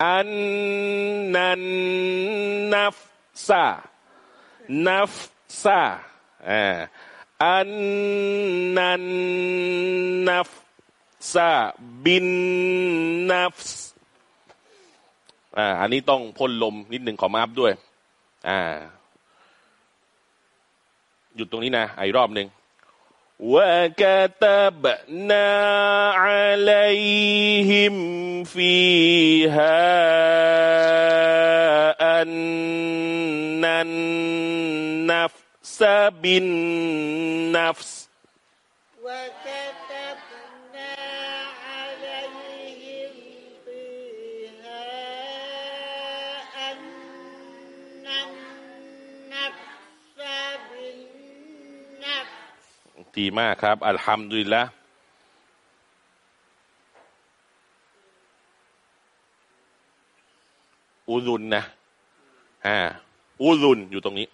อันนันนัฟซานัฟซาอ่าอันนันนัฟซาบินนัฟส์ อ่า อันนี้ต้องพ่นลมนิดหนึ่งขอมาอัพด้วย อ่า หยุดตรงนี้นะอีกรอบหนึ่ง وكتبنا عليهم فيها أن النفس بالنفس ดีมากครับ อัลฮัมดุลิลละอูซุนนะอ่า أذن อยู่ตรงนี้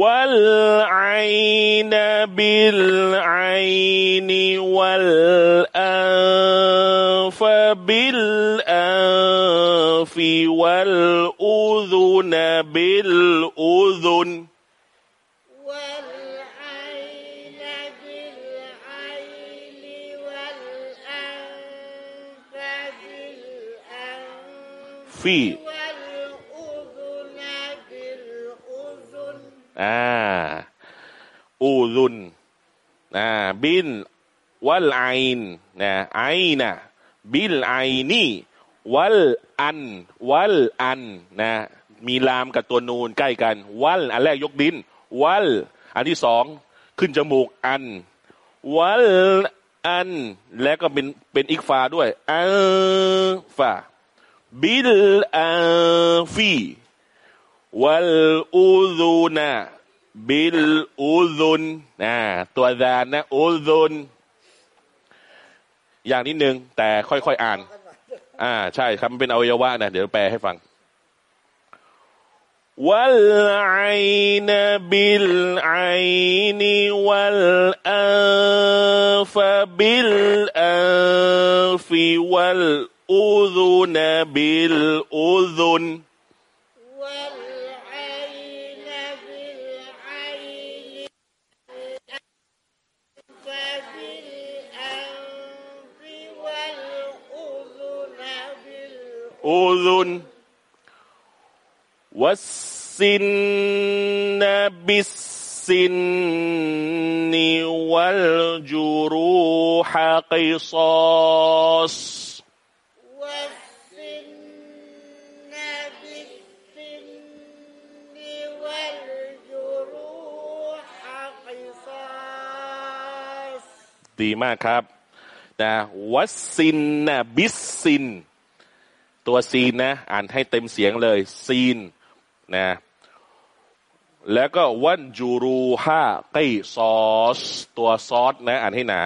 والعين بالعين والأنف بالأنف والأذن بالأذن ฟีอ่าอูซุนนะบินวัลไอน์นะไอนะบิลไอนี่วัลอัน วัลอันนะ มีลามกับตัวนูนใกล้กัน วัลอันแรกยกดิน วัล อันที่สองขึ้นจมูกอัน วัลอัน แล้วก็เป็นเป็นอีกฟาด้วยอัลฟา บิลอัลฟีวัลอูซุนะบิลอูซุนนะตัวดานนะอูซุนอย่างนิดนึง แต่ค่อยๆอ่าน อ่า ใช่ครับมันเป็นอวัยวะนะเดี๋ยวแปลให้ฟังวัลไอนบิลไอนวัลอันฟบิลอันฟิวัล والأذن بالأذن. والعين بالعين. فبالأنف والأذن بالأذن والسن بالسن والجروح قصاص. ดีมากครับนะวัซินนะบิสسن ตัวซีนนะ อ่านให้เต็มเสียงเลยซีนนะแล้วก็ والجروح قصاص ตัวซอสนะ อ่านให้หนา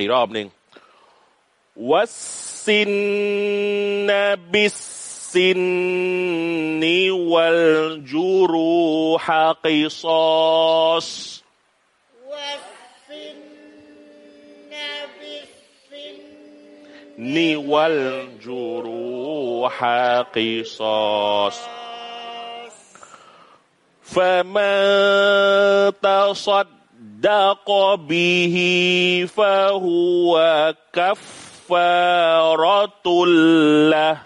อีกรอบหนึ่ง والسن بالسن والجروح قصاص والجروح قصاص فمن تصدق به فهو كفارة له.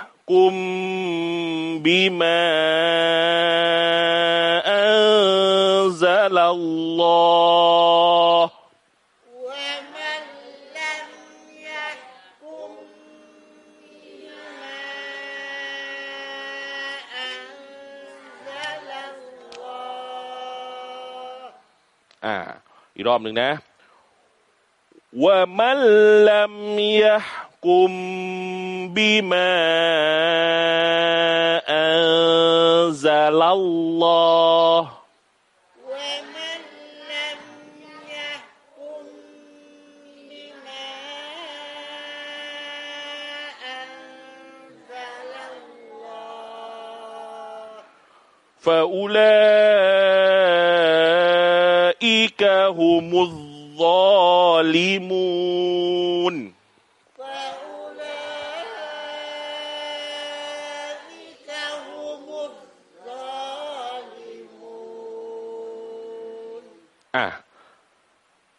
يحكم بما أنزل الله ومن لم يحكم بما أنزل الله อ่า อีกรอบหนึ่งนะ ومن لم يحكم بما أنزل الله. ومن لم يحكم بما أنزل الله. فأولئك هم الظالمون. อะ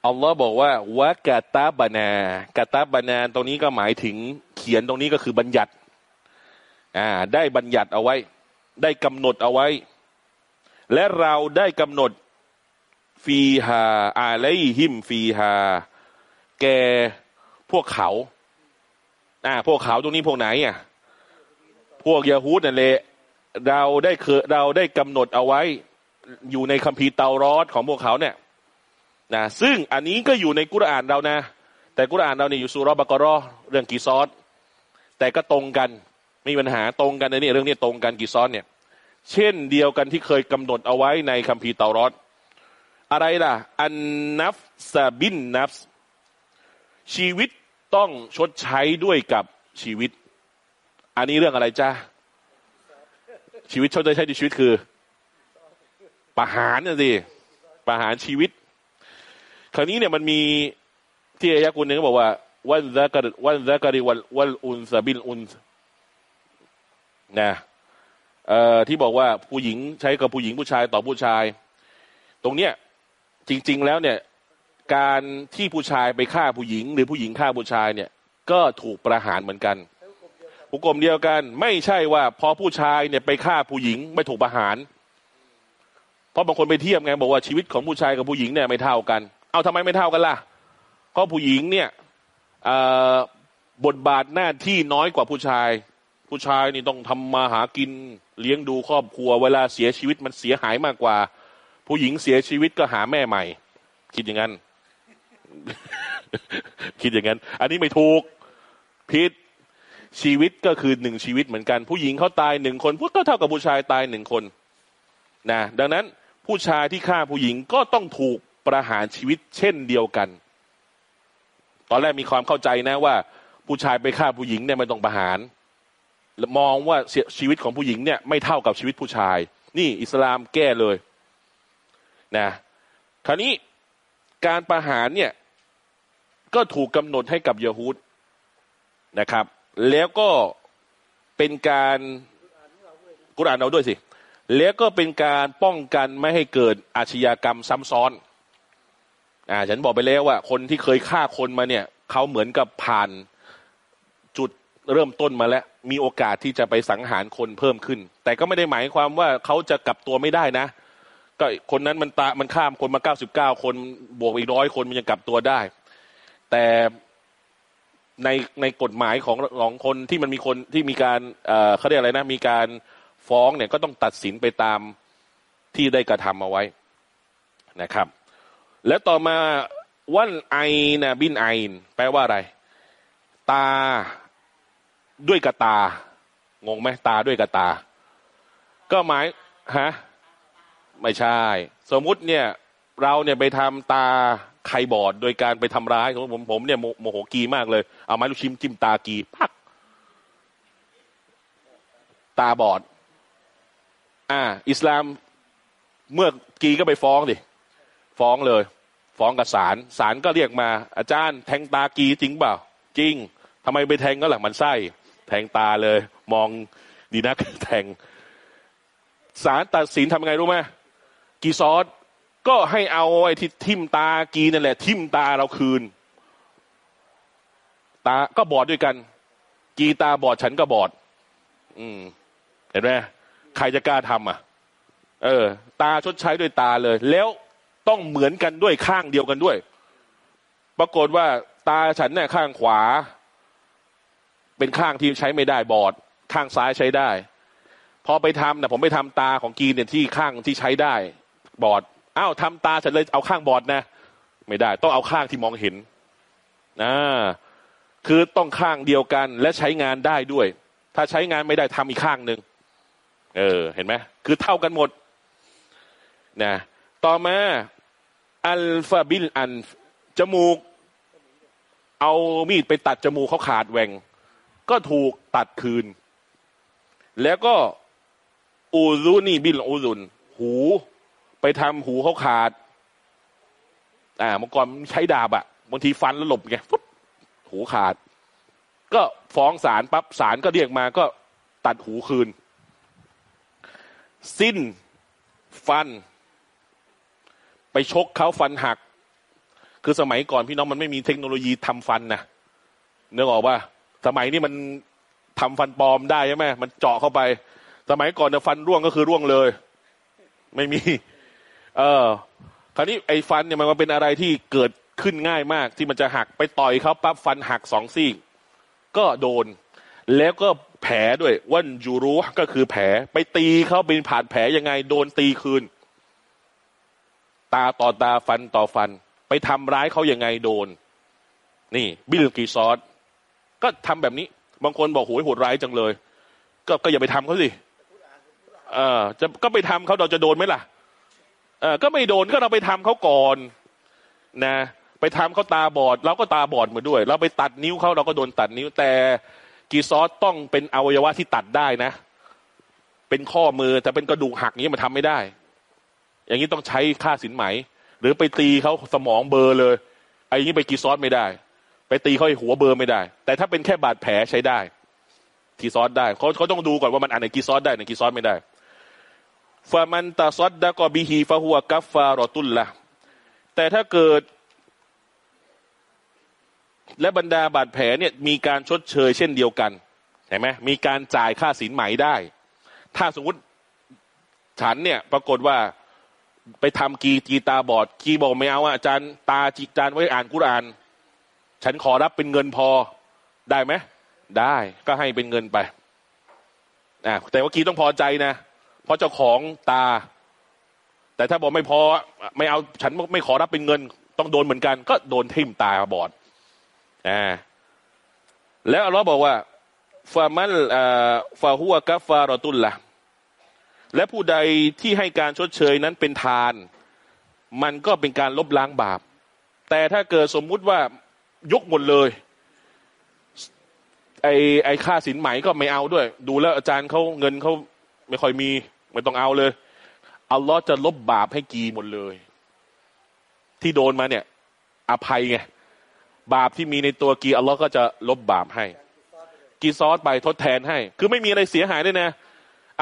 อัลลอฮ์บอกว่าวะกาตาบานากาตาบานาตรงนี้ก็หมายถึงเขียนตรงนี้ก็คือบัญญัติ อ่า ได้บัญญัติเอาไว้ ได้กำหนดเอาไว้ และเราได้กำหนดฟีฮาอาไลหิมฟีฮาแกพวกเขา อ่า พวกเขาตรงนี้พวกไหนอะพวกยาฮูดนั่นแหละเราได้เคเราได้กำหนดเอาไว้ อยู่ในคัมภีร์เตารอดของพวกเขาเนี่ย นะซึ่งอันนี้ก็อยู่ในกุรอานเรานะ แต่กุรอานเราเนี่ยอยู่สุรบกรอเรื่องกีซอสแต่ก็ตรงกันไม่มีปัญหาตรงกันในนี่เรื่องนี้ตรงกันกีซอสเนี่ย เช่นเดียวกันที่เคยกำหนดเอาไว้ในคัมภีร์เตารอดอะไรล่ะ อันนัฟซาบินนัฟชีวิตต้องชดใช้ด้วยกับชีวิต อันนี้เรื่องอะไรจ้าชีวิตชดใช้ด้วยชีวิตคือ ประหารน่ะสิประหารชีวิต คราวนี้เนี่ยมันมีที่อายะกุลนึงบอกว่า วันซากรวันซากริวันวันอุนซาบินอุนนะเอ่อที่บอกว่าผู้หญิงใช้กับผู้หญิงผู้ชายต่อผู้ชาย ตรงเนี้ยจริง ๆ แล้วเนี่ย การที่ผู้ชายไปฆ่าผู้หญิง หรือผู้หญิงฆ่าผู้ชายเนี่ย ก็ถูกประหารเหมือนกันหุกกลมเดียวกัน ไม่ใช่ว่าพอผู้ชายเนี่ยไปฆ่าผู้หญิงไม่ถูกประหาร เพราะบางคนไปเทียบไงบอกว่าชีวิตของผู้ชายกับผู้หญิงเนี่ยไม่เท่ากัน เอาทำไมไม่เท่ากันล่ะเพราะผู้หญิงเนี่ยบทบาทหน้าที่น้อยกว่าผู้ชาย ผู้ชายนี่ต้องทำมาหากินเลี้ยงดูครอบครัว เวลาเสียชีวิตมันเสียหายมากกว่า ผู้หญิงเสียชีวิตก็หาแม่ใหม่ คิดอย่างนั้น คิดอย่างนั้น อันนี้ไม่ถูกผิดชีวิตก็คือหนึ่งชีวิตเหมือนกัน ผู้หญิงเขาตายหนึ่งคนพวกก็เท่ากับผู้ชายตายหนึ่งคนนะดังนั้นผู้ชายที่ฆ่าผู้หญิงก็ต้องถูก ประหารชีวิตเช่นเดียวกัน ตอนแรกมีความเข้าใจนะว่า ผู้ชายไปฆ่าผู้หญิงเนี่ยไม่ต้องประหาร มองว่าชีวิตของผู้หญิงเนี่ยไม่เท่ากับชีวิตผู้ชาย นี่อิสลามแก้เลยนะคราวนี้การประหารเนี่ยก็ถูกกำหนดให้กับยาฮูดนะครับ แล้วก็เป็นการกุรานเอาด้วยสิ แล้วก็เป็นการป้องกันไม่ให้เกิดอาชญากรรมซ้ำซ้อน อ่าฉันบอกไปแล้วว่า คนที่เคยฆ่าคนมาเนี่ยเขาเหมือนกับผ่านจุดเริ่มต้นมาแล้ว มีโอกาสที่จะไปสังหารคนเพิ่มขึ้น แต่ก็ไม่ได้หมายความว่าเขาจะกลับตัวไม่ได้นะก็คนนั้นมันตามันข้ามคนมาเก้าสิบเก้าคนบวกอีกร้อยคนมันยังกลับตัวได้ แต่ในในกฎหมายของของคนที่มันมีคนที่มีการเอ่อเขาเรียกอะไรนะ มีการฟ้องเนี่ยก็ต้องตัดสินไปตามที่ได้กระทำเอาไว้นะครับ แล้วต่อมาวันไอนะบินไอน์แปลว่าอะไร ตาด้วยกระตางงไหมตาด้วยกระตา ก็หมายฮะไม่ใช่ สมมุติเนี่ย เราเนี่ยไปทำตาใครบอดโดยการไปทำร้ายสมมติผมผมเนี่ยโมโหกีมากเลย เอาไม้ลูกชิ้นจิ้มตากีพัก ตาบอด อ่า อิสลามเมื่อกีก็ไปฟ้องดิ ฟ้องเลย ฟ้องกับศาลศาลก็เรียกมา อาจารย์แทงตากีจริงเปล่า จริงทำไมไปแทงก็หลังมันไส้ แทงตาเลย มองดีนักแทงศาลตัดสินทำไงรู้ไหมกีซอสก็ให้เอาไอ้ที่ทิมตากีนั่นแหละ ทิมตาเราคืน ตาก็บอดด้วยกัน กีตาบอดฉันก็บอด อืม เห็นไหมใครจะกล้าทำอะ เออ ตาชดใช้ด้วยตาเลย แล้ว ต้องเหมือนกันด้วยข้างเดียวกันด้วย ปรากฏว่าตาฉันเนี่ยข้างขวา เป็นข้างที่ใช้ไม่ได้บอด ข้างซ้ายใช้ได้ พอไปทำนะผมไปทำตาของกีนเนี่ยที่ข้างที่ใช้ได้ บอดอ้าวทำตาฉันเลยเอาข้างบอดนะ ไม่ได้ ต้องเอาข้างที่มองเห็นนะคือต้องข้างเดียวกันและใช้งานได้ด้วย ถ้าใช้งานไม่ได้ทำอีกข้างหนึ่งเออ เห็นไหมคือเท่ากันหมดนะ ต่อมา อัลฟาบิลอัน จมูก เอามีดไปตัดจมูกเขาขาดแหว่ง ก็ถูกตัดคืน แล้วก็อูซุนีบิลอูซุน หูไปทำหูเขาขาด อ่าเมื่อก่อนใช้ดาบอะบางทีฟันแล้วหลบไงฟุบหูขาด ก็ฟ้องศาลปั๊บศาลก็เรียกมาก็ตัดหูคืน สิ้น ฟัน ไปชกเขาฟันหัก คือสมัยก่อนพี่น้องมันไม่มีเทคโนโลยีทำฟันนะเนื้อออกว่าสมัยนี้มันทำฟันปลอมได้ใช่ไหมมันเจาะเข้าไป สมัยก่อนเนี่ยฟันร่วงก็คือร่วงเลย ไม่มี เออ คราวนี้ไอ้ฟันเนี่ยมันเป็นอะไรที่เกิดขึ้นง่ายมากที่มันจะหักไปต่อยเขาปั๊บฟันหักสองซี่ก็โดน แล้วก็แผลด้วยวันยูรู้ก็คือแผลไปตีเขาเป็นผ่านแผลยังไง โดนตีคืน ตาต่อตาฟันต่อฟัน ไปทำร้ายเขายังไงโดน นี่ บิลกีซอสก็ทำแบบนี้ บางคนบอกโหยโหดร้ายจังเลย ก็ก็อย่าไปทำเขาสิเออจะก็ไปทำเขาเราจะโดนไหมล่ะเออก็ไม่โดนก็เราไปทำเขาก่อนนะ ไปทำเขาตาบอดเราก็ตาบอดมาด้วย เราไปตัดนิ้วเขาเราก็โดนตัดนิ้วแต่قصاص ต้องเป็นอวัยวะที่ตัดได้นะ เป็นข้อมือแต่เป็นกระดูกหักนี้มันทำไม่ได้ อย่างนี้ต้องใช้ค่าสินไหม หรือไปตีเขาสมองเบลอเลยไอ้นี้ไป قصاص ไม่ได้ ไปตีเขาให้หัวเบลอไม่ได้ แต่ถ้าเป็นแค่บาดแผลใช้ได้ قصاص ได้เขาเขาต้องดูก่อนว่ามันอันไหน قصاص ได้ไหน قصاص ไม่ได้ فمن تصدق به فهو كفارة له แต่ถ้าเกิด และบรรดาบาดแผลเนี่ยมีการชดเชยเช่นเดียวกันเห็นไหมมีการจ่ายค่าสินไหมได้ ถ้าสมมติฉันเนี่ยปรากฏว่า ไปทำกีกีตาบอดกีบอกไม่เอาอาจารย์ตาจิจานไว้อ่านกุราน ฉันขอรับเป็นเงินพอได้ไหมได้ก็ให้เป็นเงินไปอ่าแต่ว่ากีต้องพอใจนะ เพราะเจ้าของตา แต่ถ้าบอกไม่พอไม่เอาฉันไม่ขอรับเป็นเงิน ต้องโดนเหมือนกัน ก็โดนทิ่มตาบอดอ่าแล้วอัลลอฮ์บอกว่าฟามัลอ่าฟาหัวกัฟฟารอตุลล่ะ และผู้ใดที่ให้การชดเชยนั้นเป็นทาน มันก็เป็นการลบล้างบาป แต่ถ้าเกิดสมมุติว่ายกหมดเลยไอไอค่าสินไหมก็ไม่เอาด้วย ดูแล้วอาจารย์เขาเงินเขาไม่ค่อยมี ไม่ต้องเอาเลยอัลลอฮ์จะลบบาปให้กีหมดเลย ที่โดนมาเนี่ย อภัยไงบาปที่มีในตัวกีอัลลอฮ์ก็จะลบบาปให้ กีซอสไปทดแทนให้ คือไม่มีอะไรเสียหายด้วยนะ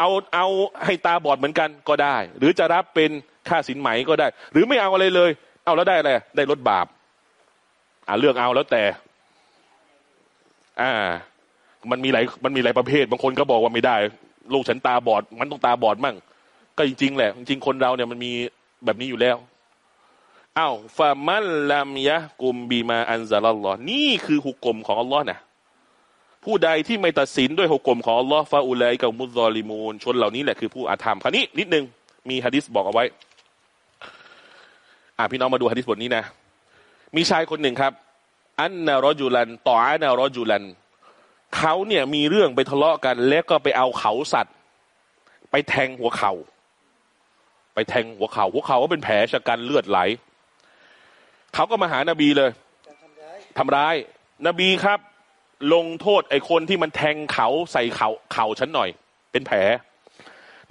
เอาเอาให้ตาบอดเหมือนกันก็ได้ หรือจะรับเป็นค่าสินไหมก็ได้ หรือไม่เอาอะไรเลย เอาแล้วได้อะไรได้ลดบาปอ่าเลือกเอาแล้วแต่ อ่า มันมีหลายมันมีหลายประเภท บางคนก็บอกว่าไม่ได้ ลูกฉันตาบอด มันต้องตาบอดมั่ง ก็จริงๆแหละจริงๆคนเราเนี่ยมันมีแบบนี้อยู่แล้วอ้าวฟามันลามยะกุมบีมาอันซาลลอฮ์นี่คือหุกกลมของอัลลอฮ์นะ ผู้ใดที่ไม่ตัดสินด้วยหกกลมของอัลลอฮ์ฟาอุลัยกับมุซอลิมูนชนเหล่านี้แหละคือผู้อาธรรมคราวนี้นิดนึงมีฮะดิษบอกเอาไว้ อ่าพี่น้องมาดูฮะดิษบทนี้นะ มีชายคนหนึ่งครับ อันนารอจูลันต่ออันนารอจูลันเขาเนี่ยมีเรื่องไปทะเลาะกัน แล้วก็ไปเอาเขาสัตว์ ไปแทงหัวเขา่าไปแทงหัวเขา่าหัวเข่าก็เป็นแผลชะกันเลือดไหลเขาก็มาหานบีเลยทำร้ายนบีครับ ลงโทษไอ้คนที่มันแทงเขาใส่เขาเข่าฉันหน่อย เป็นแผล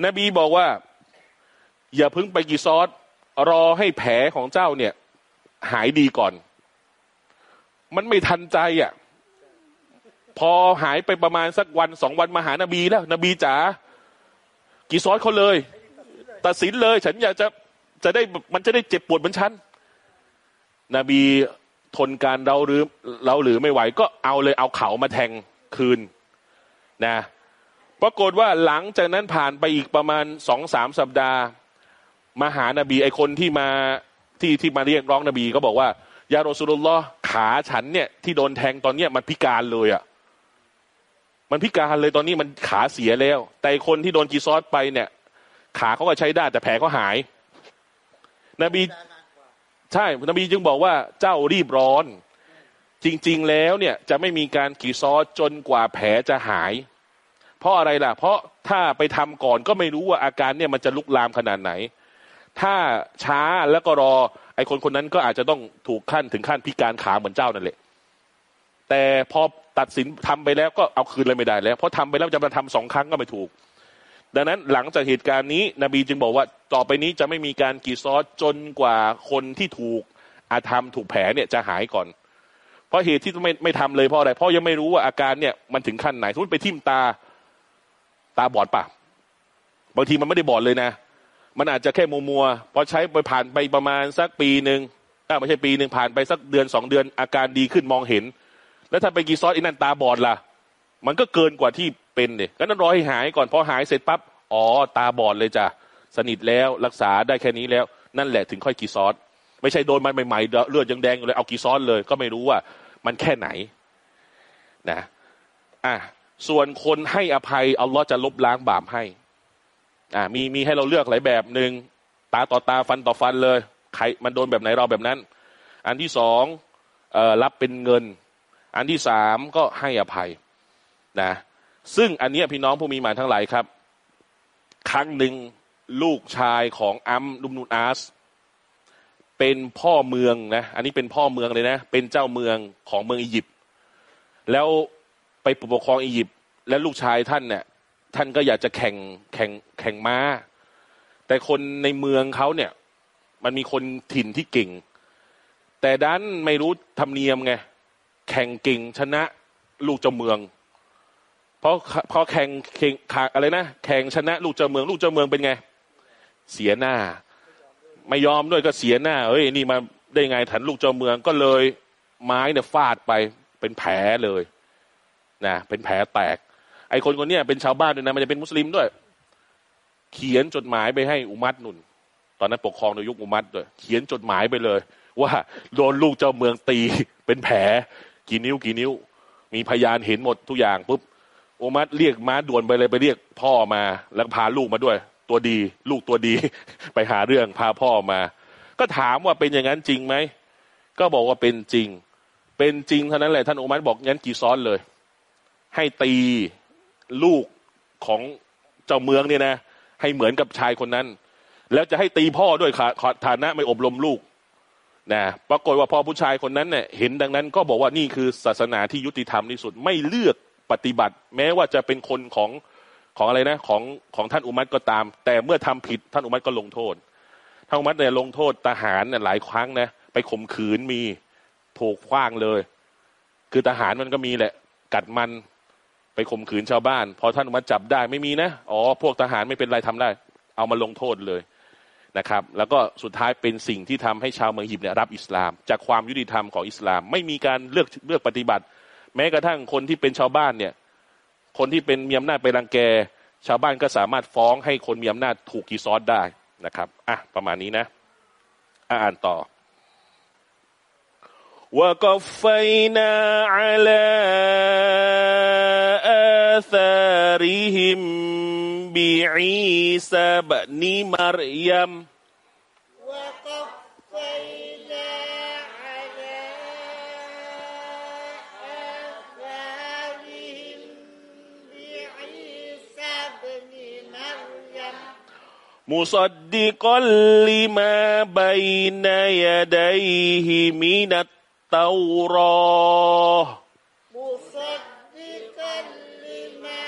นบีบอกว่า อย่าพึ่งไปกีซอสรอให้แผลของเจ้าเนี่ย หายดีก่อน มันไม่ทันใจอะ พอหายไปประมาณสักวันสองวันมาหานบีแล้ว นบีจ๋ากีซอสเขาเลย ตัดสินเลย ฉันอยากจะจะได้มันจะได้เจ็บปวดเหมือนฉันนบี ทนการเราหรือเราหรือไม่ไหว ก็เอาเลยเอาเขามาแทงคืนนะปรากฏว่าหลังจากนั้นผ่านไปอีกประมาณสองสามสัปดาห์มาหานบีไอคนที่มาที่ที่มาเรียกร้องนบีก็บอกว่ายาโรสุลลอขาฉันเนี่ยที่โดนแทงตอนเนี้ยมันพิการเลยอะ่ะมันพิการเลยตอนนี้มันขาเสียแล้ว แต่คนที่โดนกีซอสไปเนี่ย ขาเขาก็ใช้ได้แต่แผลเขาหาย นบี ใช่นบีจึงบอกว่าเจ้ารีบร้อน จริง ๆ แล้วเนี่ยจะไม่มีการกีซอจนกว่าแผลจะหาย เพราะอะไรล่ะ เพราะถ้าไปทำก่อนก็ไม่รู้ว่าอาการเนี่ยมันจะลุกลามขนาดไหน ถ้าช้าแล้วก็รอ ไอ้คนคนนั้นก็อาจจะต้องถูกขั้นถึงขั้นพิการขาเหมือนเจ้านั่นแหละแต่พอตัดสินทำไปแล้วก็เอาคืนเลยไม่ได้แล้ว เพราะทำไปแล้วจะมาทำสองครั้งก็ไม่ถูก ดังนั้นหลังจากเหตุการณ์นี้ นบีจึงบอกว่าต่อไปนี้จะไม่มีการกีซอสจนกว่าคนที่ถูกอาธรรมถูกแผลเนี่ยจะหายก่อน เพราะเหตุที่ไม่ไม่ทำเลยเพราะอะไร เพราะยังไม่รู้ว่าอาการเนี่ยมันถึงขั้นไหนสมมติไปทิ่มตาตาบอดปะบางทีมันไม่ได้บอดเลยนะ มันอาจจะแค่มัวมัวๆพอใช้ไปผ่านไปประมาณสักปีหนึ่งอ่าไม่ใช่ปีหนึ่งผ่านไปสักเดือนสองเดือนอาการดีขึ้นมองเห็น แล้วถ้าไปกีซอสอีนั่นตาบอดล่ะ มันก็เกินกว่าที่เป็นเนี่ยก็นั้นรอให้หายก่อนพอหายเสร็จปั๊บอ๋อตาบอดเลยจ้ะสนิทแล้วรักษาได้แค่นี้แล้ว นั่นแหละถึงค่อยกีซอสไม่ใช่โดนมันใหม่ๆเลือดยังแดงอยู่เลยเอากีซอสเลย ก็ไม่รู้ว่า มันแค่ไหนนะอะส่วนคนให้อภัยอัลลอฮ์จะลบล้างบาปให้อ่ามีมีให้เราเลือกหลายแบบหนึ่งตาต่อตาฟันต่อฟันเลย ใครมันโดนแบบไหนเราแบบนั้น อันที่สองเอ่อรับเป็นเงิน อันที่สามก็ให้อภัย นะซึ่งอันเนี้ยพี่น้องผู้มีหมายทั้งหลายครับ ครั้งหนึ่งลูกชายของอัมลุมนูนอาส เป็นพ่อเมืองนะอันนี้เป็นพ่อเมืองเลยนะ เป็นเจ้าเมืองของเมืองอียิปต์แล้วไปปกครองอียิปต์และลูกชายท่านเนี่ยท่านก็อยากจะแข่งแข่งแข่งม้า แต่คนในเมืองเขาเนี่ย มันมีคนถิ่นที่เก่ง แต่ดันไม่รู้ธรรมเนียมไงแข่งเก่งชนะลูกเจ้าเมือง พราะพราะแข่งแข่งขาอะไรนะแข่งชนะ ลูกเจ้าเมือง ลูกเจ้าเมืองเป็นไง เสียหน้า ไม่ยอมด้วยก็เสียหน้า เอ้ยนี่มาได้ไงถันลูกเจ้าเมืองก็เลยไม้เนี่ยฟาดไปเป็นแผลเลยนะเป็นแผลแตก ไอคนคนนี้เป็นชาวบ้านด้วยนะมันจะเป็นมุสลิมด้วย เขียนจดหมายไปให้อุมัดนุนตอนนั้นปกครองในยุคอุมัดด้วย เขียนจดหมายไปเลย ว่าโดนลูกเจ้าเมืองตี เป็นแผลกี่นิ้วกี่นิ้ว มีพยานเห็นหมดทุกอย่างปุ๊บ โอมัดเรียกม้าด่วนไปเลยไปเรียกพ่อมา แล้วพาลูกมาด้วย ตัวดี ลูกตัวดี ไปหาเรื่องพาพ่อมา ก็ถามว่าเป็นอย่างนั้นจริงไหมก็บอกว่าเป็นจริง เป็นจริงเท่านั้นแหละท่านโอมัดบอกงั้นกี่ซ้อนเลย ให้ตีลูกของเจ้าเมืองเนี่ยนะ ให้เหมือนกับชายคนนั้น แล้วจะให้ตีพ่อด้วยขาฐานะไม่อบรมลูกนะปรากฏว่าพอผู้ชายคนนั้นเนี่ยเห็นดังนั้น ก็บอกว่านี่คือศาสนาที่ยุติธรรมที่สุดไม่เลือก ปฏิบัติ แม้ว่าจะเป็นคนของของอะไรนะของของท่านอุมัตก็ตาม แต่เมื่อทำผิดท่านอุมัตก็ลงโทษท่านอุมัตเนี่ยลงโทษทหารเนี่ยหลายครั้งนะไปข่มขืนมีถูกคว้างเลย คือทหารมันก็มีแหละ กัดมันไปข่มขืนชาวบ้าน พอท่านอุมัตจับได้ไม่มีนะอ๋อพวกทหารไม่เป็นไรทำได้ เอามาลงโทษเลยนะครับ แล้วก็สุดท้ายเป็นสิ่งที่ทำให้ชาวเมืองยิบเนี่ยรับอิสลาม จากความยุติธรรมของอิสลาม ไม่มีการเลือกเลือกปฏิบัติ แม้กระทั่งคนที่เป็นชาวบ้านเนี่ย คนที่เป็นมีอำนาจไปรังแก ชาวบ้านก็สามารถฟ้องให้คนมีอำนาจถูกกีซอสได้นะครับอ่ะประมาณนี้นะอ่านต่อ وقفينا على آثارهم بعيسى بن مريم مصدقا لما بين يديه من التوراة. مصدقا لما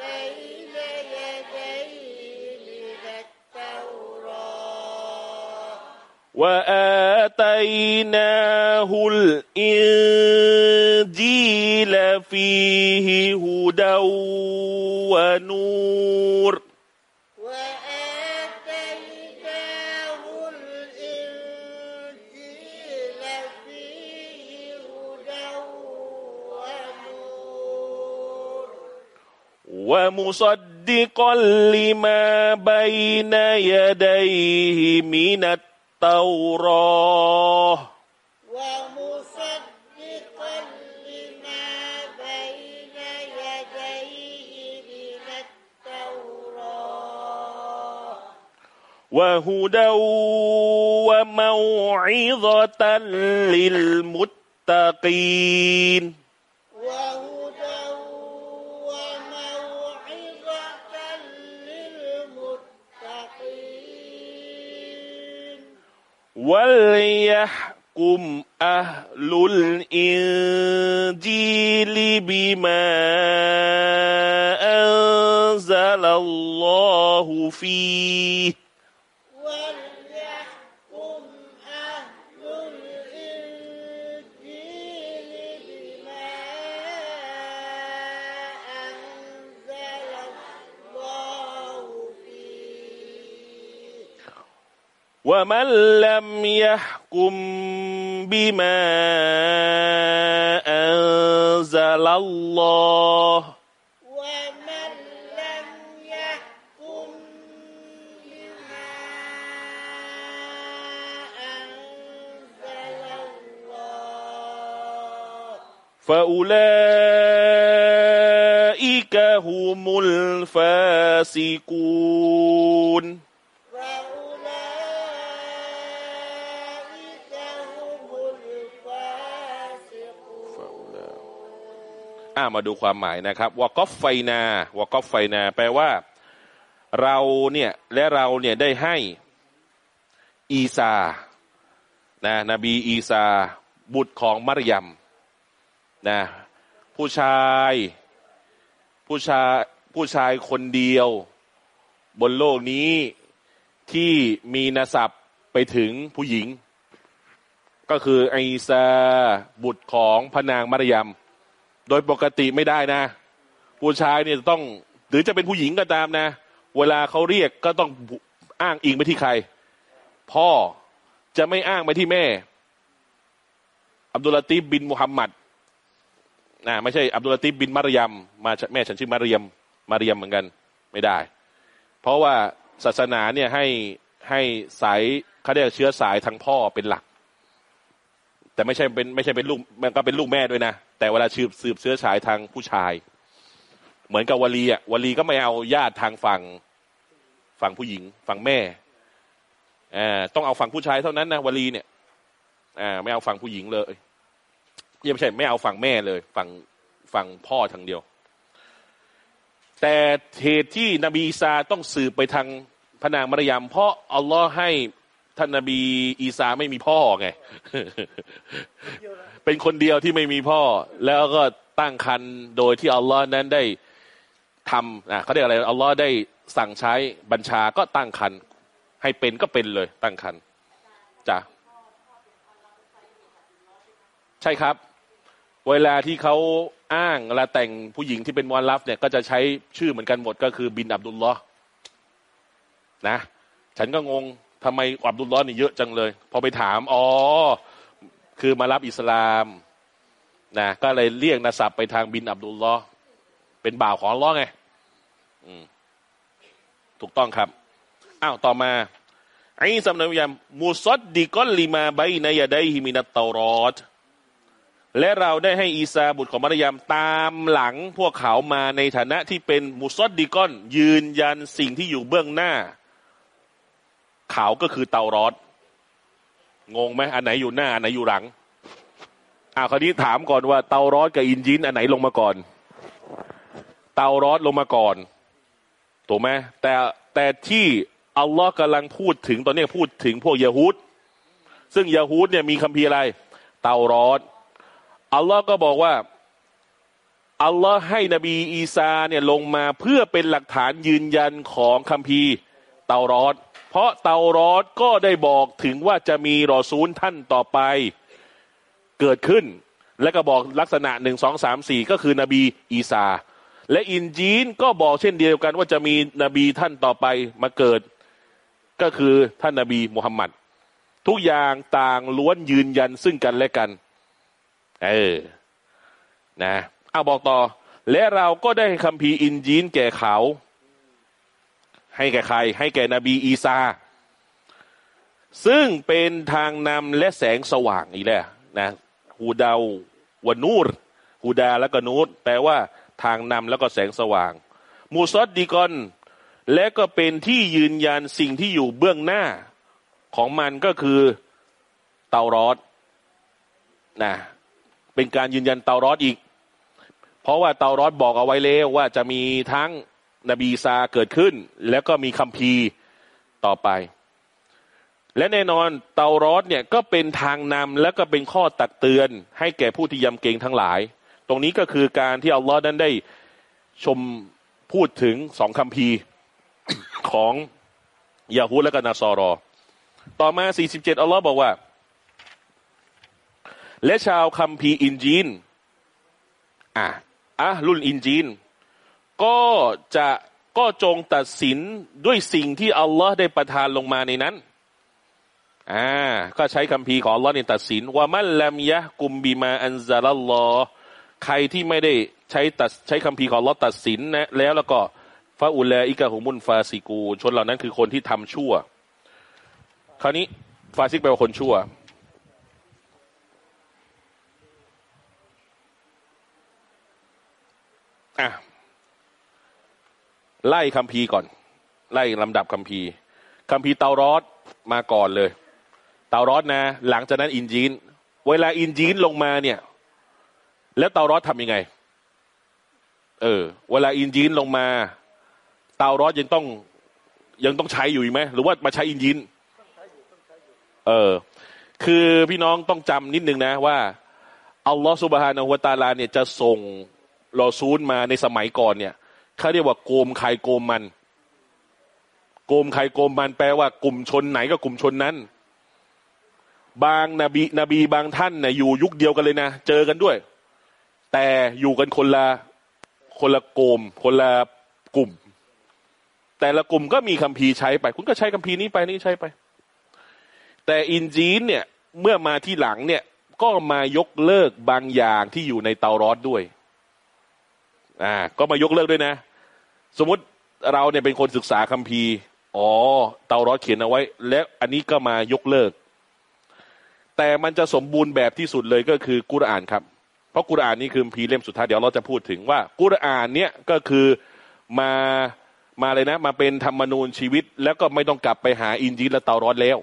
بين يديه من التوراة. وآتيناه الإنجيل فيه هدى ونور. ومصدقا لما بين يديه من التوراة. ومصدقا لما بين يديه من التوراة. وهدى وموعظة للمتقين. وليحكم أهل الإنجيل بما أنزل الله فيه ومن لم يحكم بما أنزل الله ومن لم يحكم بما أنزل الله. فأولئك هم الفاسقون. อ่ามาดูความหมายนะครับวากอฟไฟนาวากอฟไฟนา แปลว่า เราเนี่ยและเราเนี่ยได้ให้อีซานะนบีอีซา บุตรของมารยมนะผู้ชาย ผู้ชายผู้ชายคนเดียว บนโลกนี้ที่มีนสับไปถึงผู้หญิง ก็คือไอซาบุตรของพระนางมารยม โดยปกติไม่ได้นะ ผู้ชายเนี่ยต้อง หรือจะเป็นผู้หญิงก็ตามนะ เวลาเขาเรียกก็ต้องอ้างอิงไปที่ใคร พ่อจะไม่อ้างไปที่แม่ อับดุลลาติบบินมุฮัมมัดนะไม่ใช่อับดุลลาติบบินมารยมมาแม่ฉันชื่อมารยมมารยมเหมือนกัน ไม่ได้ เพราะว่าศาสนาเนี่ยให้ให้สายเขาเรียกเชื้อสายทางพ่อเป็นหลัก แต่ไม่ใช่เป็นไม่ใช่เป็นลูกมันก็เป็นลูกแม่ด้วยนะ แต่เวลาสืบสืบเชื้อสายทางผู้ชาย เหมือนกับวลีอะวลีก็ไม่เอาญาติทางฝั่งฝั่งผู้หญิง ฝั่งแม่อ่าต้องเอาฝั่งผู้ชายเท่านั้นนะวลีเนี่ยอ่าไม่เอาฝั่งผู้หญิงเลยยังไม่ใช่ไม่เอาฝั่งแม่เลย ฝั่งฝั่งพ่อทางเดียว แต่เหตุที่นบีอีสาต้องสืบไปทางพระนางมารยามเพราะอัลลอฮ์ให้ ท่านนบีอีสาไม่มีพ่อไง เป็นคนเดียวที่ไม่มีพ่อ แล้วก็ตั้งคันโดยที่อัลลอฮ์นั้นได้ทำอะเขาเรียกอะไรอัลลอฮ์ได้สั่งใช้บัญชาก็ตั้งคันให้เป็นก็เป็นเลย ตั้งคันจ้ะใช่ครับ เวลาที่เขาอ้างเวลาแต่งผู้หญิงที่เป็นมอลลัฟเนี่ย ก็จะใช้ชื่อเหมือนกันหมดก็คือบินอับดุลลอฮ์นะ ฉันก็งง ทำไมอับดุลลอฮ์นี่เยอะจังเลย พอไปถามอ๋อคือมารับอิสลามนะก็เลยเรียกนศัพท์ไปทางบินอับดุลลอฮ์เป็นบ่าวของอัลลอไงถูกต้องครับอ้าวต่อมาไอ้สำนักวิญญาณมูซอดดิกอลลิมาไบนายาไดฮิมินัตเตารอดและเราได้ให้อีซาบุตรของมารยามตามหลังพวกเขามาในฐานะที่เป็นมุซอดดิกอน ยืนยันสิ่งที่อยู่เบื้องหน้า ขาก็คือเตาร้อดงงไหมอันไหนอยู่หน้าอันไหนอยู่หลังอ่าคราวนี้ถามก่อนว่าเตาร้อดกับอินจินอันไหนลงมาก่อน เตาร้อดลงมาก่อนถูกไหมแต่แต่ที่อัลลอฮ์กำลังพูดถึงตอนนี้พูดถึงพวกยะฮูดซึ่งยะฮูดเนี่ยมีคัมภีร์อะไร เตาร้อดอัลลอฮ์ก็บอกว่าอัลลอฮ์ให้นบีอีสาเนี่ยลงมาเพื่อเป็นหลักฐานยืนยันของคัมภีร์เตารอด ราะเตารอดก็ได้บอกถึงว่าจะมีรอซูลท่านต่อไปเกิดขึ้น และก็บอกลักษณะหนึ่งสองสามสี่ก็คือนบีอีสาและอินจีนก็บอกเช่นเดียวกันว่าจะมีนบีท่านต่อไปมาเกิด ก็คือท่านนบีมุฮัมมัดทุกอย่างต่างล้วนยืนยันซึ่งกันและกัน เออ นะ เอาบอกต่อ และเราก็ได้คัมภีร์อินจีนแก่เขา ให้แก่ใคร ให้แก่นบีอีซา ซึ่งเป็นทางนำและแสงสว่างอีกแล้วนะฮูดาววนูรฮูดาแล้วก็นูรแปลว่าทางนำแล้วก็แสงสว่าง มูซอดดีกอนและก็เป็นที่ยืนยันสิ่งที่อยู่เบื้องหน้าของมันก็คือเตารอดนะเป็นการยืนยันเตารอดอีก เพราะว่าเตารอดบอกเอาไว้แล้วว่าจะมีทั้ง นบีซาเกิดขึ้น แล้วก็มีคัมภีร์ต่อไป และแน่นอนเตารอดเนี่ยก็เป็นทางนำและก็เป็นข้อตักเตือน ให้แก่ผู้ที่ยำเกรงทั้งหลาย ตรงนี้ก็คือการที่อัลลอฮ์นั้นได้ชมพูดถึงสองคัมภีร์ของยาฮูและก็นาซอรอ ต่อมา 47 อัลลอฮ์บอกว่า และชาวคัมภีร์อินจีนอะอะรุ่นอินจีน ก็จะก็จงตัดสินด้วยสิ่งที่อัลลอฮ์ได้ประทานลงมาในนั้น อ่า ก็ใช้คัมภีของอัลลอฮ์ในตัดสินว่ามันลัมยะกุมบีมาอันซาลลอใครที่ไม่ได้ใช้ตัดใช้คัมภีของอัลลอฮ์ตัดสินนะแล้วแล้วก็ฟาอุลาอิกะฮุมุนฟาซิกู ชนเหล่านั้นคือคนที่ทำชั่ว คราวนี้ฟาซิกแปลว่าคนชั่วอะ ไล่คัมภีร์ก่อน ไล่ลำดับคัมภีร์คัมภีร์เตารอดมาก่อนเลย เตารอดนะ หลังจากนั้นอินญีลเวลาอินญีลลงมาเนี่ย แล้วเตารอดทำยังไง เออ เวลาอินญีลลงมา เตารอดยังต้อง ยังต้องใช้อยู่ไหมหรือว่ามาใช้อินญีลเออ คือพี่น้องต้องจำนิดนึงนะว่าอัลลอฮฺ سبحانه وتعالى เนี่ยจะส่งรอซูลมาในสมัยก่อนเนี่ย เขาเรียกว่าโกมใครโกมมัน โกมใครโกมมันแปลว่ากลุ่มชนไหนก็กลุ่มชนนั้น บางนบีนบีบางท่านเนี่ยอยู่ยุคเดียวกันเลยนะ เจอกันด้วย แต่อยู่กันคนละคนละโกม คนละกลุ่ม แต่ละกลุ่มก็มีคัมภีร์ใช้ไป คุณก็ใช้คัมภีร์นี้ไปนี่ใช้ไป แต่อินจีนเนี่ยเมื่อมาที่หลังเนี่ยก็มายกเลิกบางอย่างที่อยู่ในเตารอดด้วย อ่า ก็มายกเลิกด้วยนะ สมมติเราเนี่ยเป็นคนศึกษาคัมภีร์ อ๋อ เตารอดเขียนเอาไว้ แล้วอันนี้ก็มายกเลิก แต่มันจะสมบูรณ์แบบที่สุดเลยก็คือกุรอานครับ เพราะกุรอานนี่คือคัมภีเล่มสุดท้ายเดี๋ยวเราจะพูดถึงว่ากุรอานเนี่ยก็คือมามาเลยนะ มาเป็นธรรมนูญชีวิต แล้วก็ไม่ต้องกลับไปหาอินจีและเตารอดแล้ว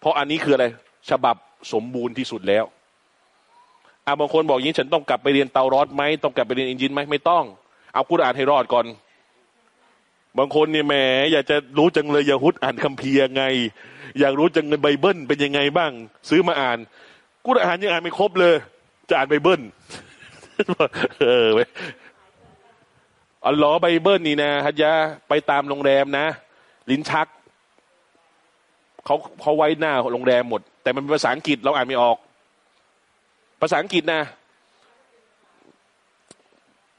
เพราะอันนี้คืออะไรฉบับสมบูรณ์ที่สุดแล้วอาบางคนบอกอย่างฉันต้องกลับไปเรียนเตารอตไหมต้องกลับไปเรียนอินญีลไหมไม่ต้อง เอากุรอานให้รอดก่อน บางคนเนี่ยแหมอยากจะรู้จังเลยยาฮูดอ่านคัมภีร์ยังไง อยากรู้จังเลยไบเบิลเป็นยังไงบ้าง ซื้อมาอ่าน กุรอานยังอ่านไม่ครบเลย จะอ่านไบเบิลเออเว้ยอัลลอฮ์ไบเบิลนี่นะฮัจยาไปตามโรงแรมนะ ลิ้นชักเขาเขาไว้หน้าโรงแรมหมด แต่มันเป็นภาษาอังกฤษเราอ่านไม่ออก ภาษาอังกฤษนะ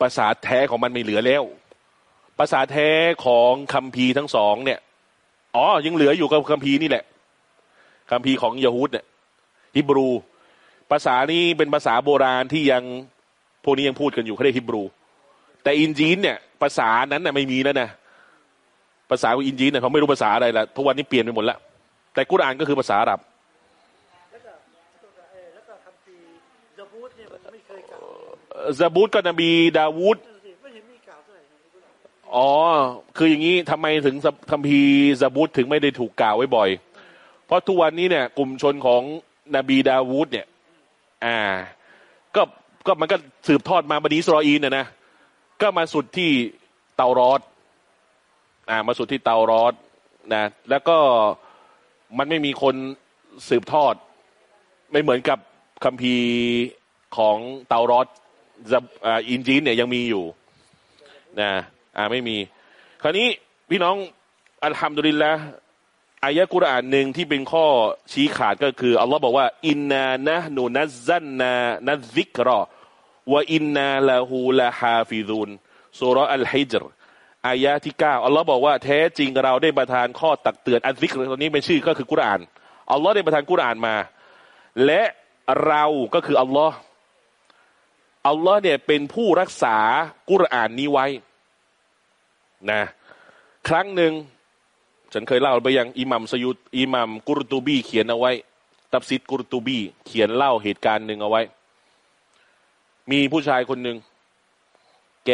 ภาษาแท้ของมันไม่เหลือแล้ว ภาษาแท้ของคัมภีร์ทั้งสองเนี่ยอ๋อยังเหลืออยู่กับคัมภีร์นี่แหละคัมภีร์ของยาฮูดเนี่ยฮิบรู ภาษานี้เป็นภาษาโบราณที่ยังพวกนี้ยังพูดกันอยู่เขาเรียกฮิบรู แต่อินจีนเนี่ยภาษานั้นน่ะไม่มีแล้วนะภาษาอินจีนเนี่ยเขาไม่รู้ภาษาอะไรละทุกวันนี้เปลี่ยนไปหมดแล้วแต่กุรอานก็คือภาษาอาหรับแล้วก็เออแล้วก็คำพีร์ซาบูตเนี่ยมันไม่เคยกล่าวซาบูตก็นบีดาวูด อ๋อ คืออย่างนี้ทำไมถึงคัมภีร์ซาบูตถึงไม่ได้ถูกกล่าวไว้บ่อย เพราะทุกวันนี้เนี่ย กลุ่มชนของนบีดาวูดเนี่ย อ่า ก็ก็มันก็สืบทอดมาบันิสรออีนเนี่ยนะก็มาสุดที่เตารอดอ่า มาสุดที่เตารอดนะ แล้วก็มันไม่มีคนสืบทอด ไม่เหมือนกับคัมภีร์ของเตารอดอ่าอินจีนเนี่ยยังมีอยู่ นะ อ่าไม่มี คราวนี้พี่น้องالحمد للهอายะกุรอานหนึ่งที่เป็นข้อชี้ขาดก็คืออัลลอฮ์บอกว่า อินนานะนูนัซซันนานัซิกรอวะอินนาละฮูละฮาฟิซุนสุรอัลฮิจรอายะที่เก้าอัลลอฮ์บอกว่าแท้จริงเราได้ประทานข้อตักเตือนالذكرตอนนี้เป็นชื่อก็คือกุรอานอัลลอฮ์ได้ประทานกุรอานมา และเราก็คืออัลลอฮ์อัลลอฮ์เนี่ยเป็นผู้รักษากุรอานนี้ไว้ นะ ครั้งหนึ่งฉันเคยเล่าไปยังอิหมัมสยุดอิหมัมกุรตูบี เขียนเอาไว้ ตับซิดกุรตูบี เขียนเล่าเหตุการณ์หนึ่งเอาไว้ มีผู้ชายคนหนึ่งแก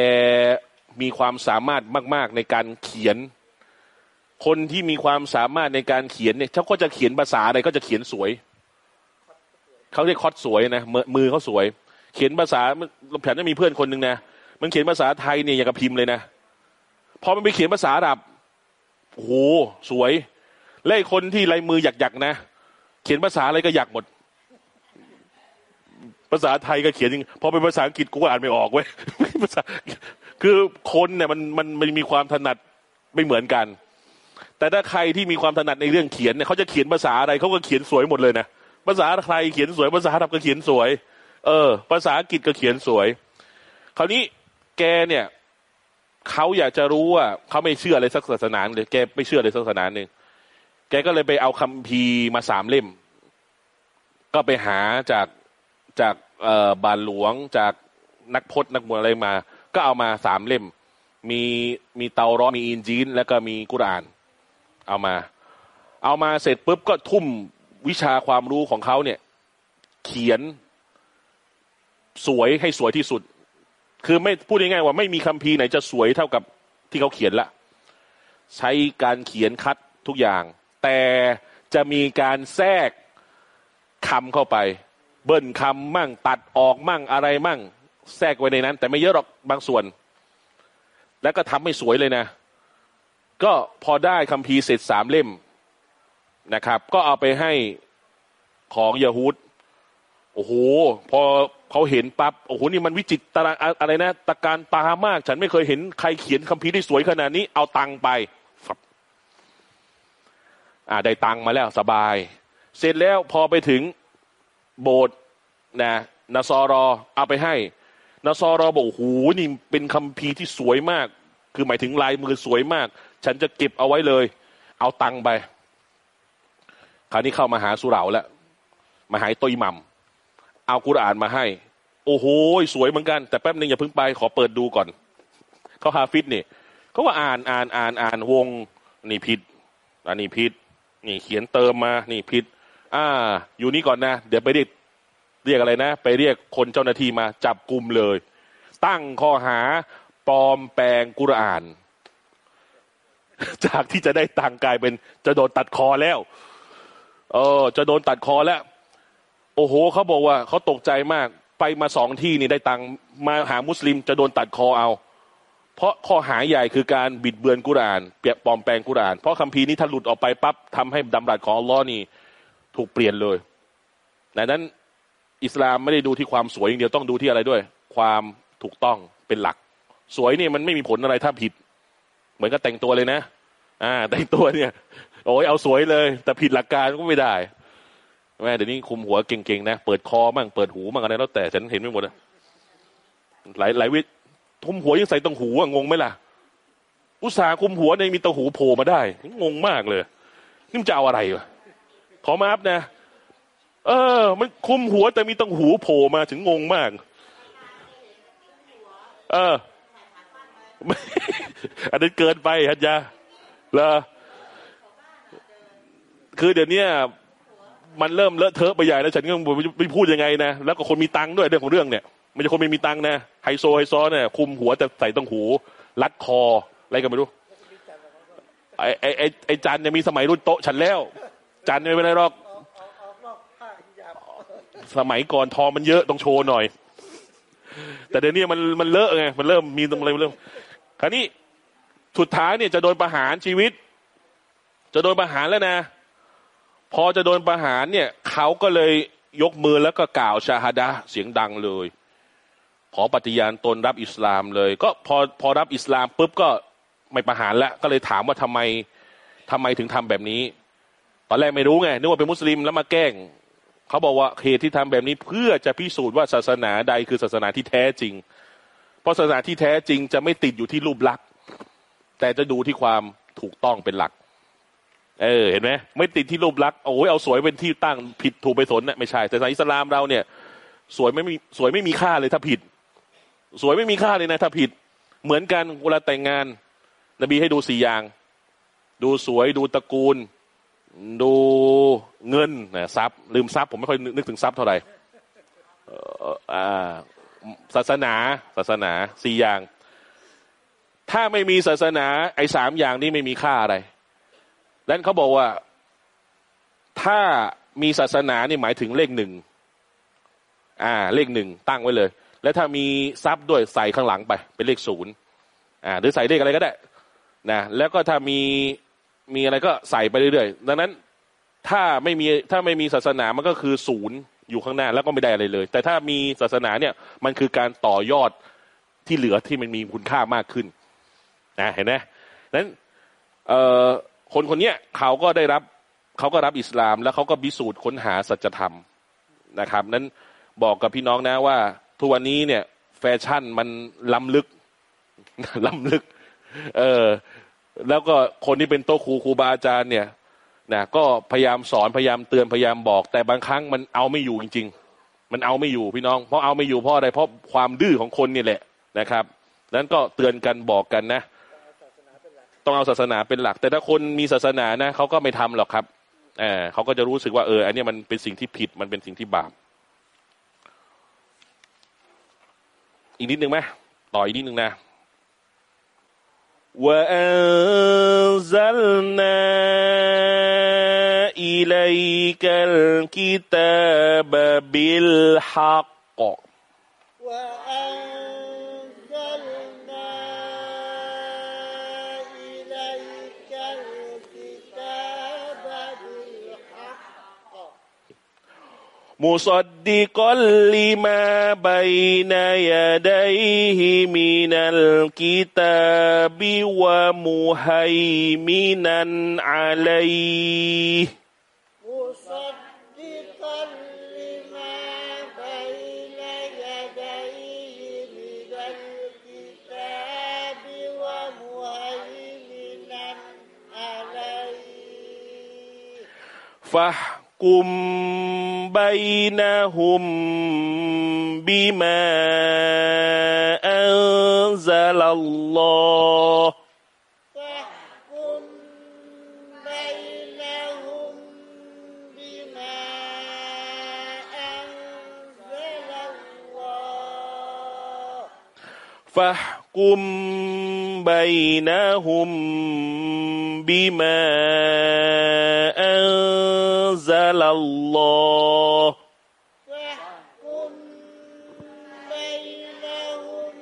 มีความสามารถมาก ๆในการเขียน คนที่มีความสามารถในการเขียนเนี่ยเขาก็จะเขียนภาษาอะไรก็จะเขียนสวย เขาเรียกคอดสวยนะมือเขาสวย เขียนภาษาฉันจะมีเพื่อนคนหนึ่งนะมันเขียนภาษาไทยเนี่ยอย่างกับพิมพ์เลยนะ พอมันไปเขียนภาษาอับโอ้โหสวยและไอ้คนที่ลายมือหยักๆนะ เขียนภาษาอะไรก็หยักหมด ภาษาไทยก็เขียนจริงพอเป็นภาษาอังกฤษกูก็อ่านไม่ออกเว้ยภาษาคือคนเนี่ยมันมันมันมีความถนัดไม่เหมือนกัน แต่ถ้าใครที่มีความถนัดในเรื่องเขียนเนี่ยเขาจะเขียนภาษาอะไรเขาก็เขียนสวยหมดเลยนะภาษาไทยเขียนสวยภาษาอับก็เขียนสวย เออ ภาษาอังกฤษก็เขียนสวย คราวนี้แกเนี่ย เขาอยากจะรู้ว่าเขาไม่เชื่ออะไรสักศาสนาเลยแกไม่เชื่ออะไรสักศาสนาหนึ่งแกก็เลยไปเอาคัมภีร์มาสามเล่ม ก็ไปหาจากจากบานหลวงจากนักพจน์นักบวชอะไรมา ก็เอามาสามเล่ม มีมีเตารอดมีอินจีน แล้วก็มีกุราน เอามา เอามาเสร็จปุ๊บก็ทุ่มวิชาความรู้ของเขาเนี่ย เขียนสวยให้สวยที่สุด คือไม่พูดง่ายๆว่าไม่มีคัมภีร์ไหนจะสวยเท่ากับที่เขาเขียนละใช้การเขียนคัดทุกอย่าง แต่จะมีการแทรกคำเข้าไป เบิ้ลคำมั่งตัดออกมั่งอะไรมั่ง แทรกไว้ในนั้น แต่ไม่เยอะหรอกบางส่วน แล้วก็ทำให้สวยเลยนะ ก็พอได้คัมภีร์เสร็จสามเล่มนะครับ ก็เอาไปให้ของยาฮูด โอ้โห พอเขาเห็นปั๊บโอ้โหนี่มันวิจิตรอะไรนะตะการตามาก ฉันไม่เคยเห็นใครเขียนคัมภีร์ได้สวยขนาดนี้เอาตังไปฟับอ่าได้ตังมาแล้วสบาย เสร็จแล้วพอไปถึงโบสถ์นะนาซอรอเอาไปให้นาซอรอบอกโอ้โหนี่เป็นคัมภีร์ที่สวยมาก คือหมายถึงลายมือสวยมาก ฉันจะเก็บเอาไว้เลย เอาตังไป คราวนี้เข้ามาหาสุเหร่าแล้วมาหาไอ้ตัวอิหมัม เอากุรอานมาให้ โอ้โหสวยเหมือนกัน แต่แป๊บนึงอย่าเพิ่งไปขอเปิดดูก่อน เขาฮาฟิดนี่เขาว่าอ่านอ่านอ่านอ่านวงนี่ผิดอันนี้ผิดนี่เขียนเติมมานี่ผิด อ่า อยู่นี่ก่อนนะ เดี๋ยวไปเรียกเรียกอะไรนะ ไปเรียกคนเจ้าหน้าที่มาจับกลุ่มเลย ตั้งข้อหาปลอมแปลงกุรอาน จากที่จะได้ตังกายเป็นจะโดนตัดคอแล้ว เออ จะโดนตัดคอแล้ว โอ้โหเขาบอกว่าเขาตกใจมาก ไปมาสองที่นี่ได้ตังมาหามุสลิมจะโดนตัดคอเอา เพราะข้อหาใหญ่คือการบิดเบือนกุราน เปียกปลอมแปลงกุราน เพราะคัมภีร์นี้ถ้าหลุดออกไปปั๊บทำให้ดำรัสของอัลลอฮ์นี่ถูกเปลี่ยนเลยดังนั้นอิสลามไม่ได้ดูที่ความสวยอย่างเดียวต้องดูที่อะไรด้วย ความถูกต้องเป็นหลัก สวยเนี่ยมันไม่มีผลอะไรถ้าผิด เหมือนกับแต่งตัวเลยนะ อ่า แต่งตัวเนี่ย โอ้ยเอาสวยเลย แต่ผิดหลักการก็ไม่ได้ แม่เดี๋ยวนี้คุมหัวเก่งๆนะเปิดคอมั่งเปิดหูมั่งอะไรแล้วแต่ฉันเห็นไม่หมดนะหลายหลายวิคุมหัวยังใส่ตังหูอะงงไหมล่ะ อุตสาห์คุมหัวในมีตังหูโผล่มาได้งงมากเลยนี่มันจะเอาอะไรวะขอมาอัพนะ เออ มันคุมหัวแต่มีตังหูโผล่มาถึงงงมาก เอออันนั้นเกินไปฮัจยาเหรอคือเดี๋ยวนี้ มันเริ่มเลอะเทอะไปใหญ่แล้วฉันก็ไม่พูดยังไงนะแล้วก็คนมีตังค์ด้วยเรื่องของเรื่องเนี่ยไม่ใช่คนไม่มีตังค์นะไฮโซไฮซอเนี่ยคุมหัวแต่ใส่ตังหูรัดคออะไรกันไม่รู้ไอ้ไอ้ไอ้จันเนี่ยมีสมัยรุ่นโตะฉันแล้ว จันไม่เป็นไรหรอกสมัยก่อนทองมันเยอะต้องโชว์หน่อย แต่เดี๋ยวนี้มันมันเลอะไงมันเริ่มมีตรงอะไรเริ่มคราวนี้สุดท้ายเนี่ยจะโดนประหารชีวิต จะโดนประหารแล้วนะ พอจะโดนประหารเนี่ยเขาก็เลยยกมือแล้วก็กล่าวชาฮดะเสียงดังเลย ขอปฏิญาณตนรับอิสลามเลย ก็พอพอรับอิสลามปุ๊บก็ไม่ประหารแล้วก็เลยถามว่าทำไมทำไมถึงทำแบบนี้ ตอนแรกไม่รู้ไงนึกว่าเป็นมุสลิมแล้วมาแกล้งเขาบอกว่าเหตุที่ทำแบบนี้เพื่อจะพิสูจน์ว่าศาสนาใดคือศาสนาที่แท้จริง เพราะศาสนาที่แท้จริงจะไม่ติดอยู่ที่รูปลักษณ์แต่จะดูที่ความถูกต้องเป็นหลัก เออเห็นไหมไม่ติดที่รูปลักษณ์โอ้ยเอาสวยเป็นที่ตั้งผิดถูกไปสนเนะไม่ใช่ แต่ศาสนาอิสลามเราเนี่ย สวยไม่มีสวยไม่มีค่าเลยถ้าผิด สวยไม่มีค่าเลยนะ ถ้าผิด เหมือนกันเวลาแต่งงาน นบีให้ดูสี่อย่าง ดูสวยดูตระกูล ดูเงินนะทรัพย์ลืมทรัพย์ผมไม่ค่อยนึกถึงทรัพย์เท่าไหร่ศาสนาศาสนาสี่อย่าง ถ้าไม่มีศาสนาไอ้สามอย่างนี้ไม่มีค่าอะไร ดังนั้นเขาบอกว่าถ้ามีศาสนานี่หมายถึงเลขหนึ่งอ่า เลขหนึ่งตั้งไว้เลย แล้วถ้ามีทรัพย์ด้วยใส่ข้างหลังไป เป็นเลขศูนย์อ่าหรือใส่เลขอะไรก็ได้นะแล้วก็ถ้ามีมีอะไรก็ใส่ไปเรื่อยๆดังนั้นถ้าไม่มีถ้าไม่มีศาสนามันก็คือศูนย์อยู่ข้างหน้าแล้วก็ไม่ได้อะไรเลย แต่ถ้ามีศาสนาเนี่ยมันคือการต่อยอดที่เหลือที่มันมีคุณค่ามากขึ้นนะเห็นไหมนั้นเอ่อ คนคนเนี้ยเขาก็ได้รับเขาก็รับอิสลาม แล้วเขาก็พิสูจน์ค้นหาสัจธรรมนะครับ นั้นบอกกับพี่น้องนะว่าทุกวันนี้เนี่ย แฟชั่นมันล้ำลึกล้ำลึก เออ แล้วก็คนที่เป็นโต๊ะครูครูบาอาจารย์เนี่ยนะก็พยายามสอนพยายามเตือนพยายามบอก แต่บางครั้งมันเอาไม่อยู่จริง ๆ มันเอาไม่อยู่พี่น้องเพราะเอาไม่อยู่เพราะอะไรเพราะความดื้อของคนนี่แหละนะครับนั้นก็เตือนกันบอกกันนะ ต้องเอาศาสนาเป็นหลัก แต่ถ้าคนมีศาสนานะเขาก็ไม่ทำหรอกครับเออเขาก็จะรู้สึกว่าเอออันนี้มันเป็นสิ่งที่ผิดมันเป็นสิ่งที่บาปอีกนิดหนึ่งไหมต่ออีกนิดหนึ่งนะว่าซัลนาอิลัยกัลกิตาบบิลฮั مصدقا لما بين يديه من الكتاب ومهيمنا عليه مصدقا لما بين يديه من الكتاب ومهيمنا عليه กุมบัยนะฮุมบิมาอันซาลัลลอฮ์ฟะกุมบนาหุมบิมา الله. فاحكم بينهم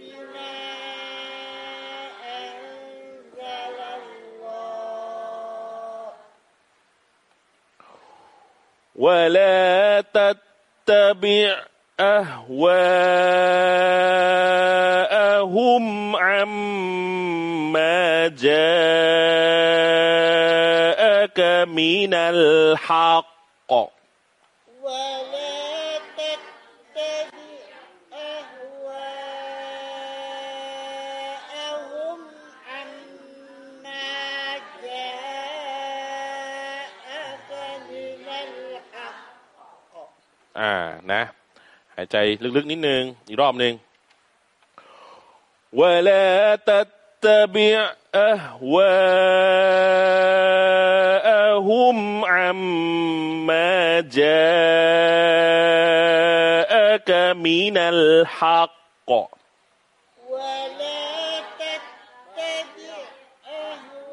بما أنزل الله. ولا تتبع أهواءهم عما جاءك من الحق ولا تتبع أهواءهم عما جاءك من الحق อ่านะ หายใจลึกๆนิดนึง อีกรอบหนึ่ง ولا تتبع أهواءهم عما جاءك من الحق. ولا تتبع أهواءهم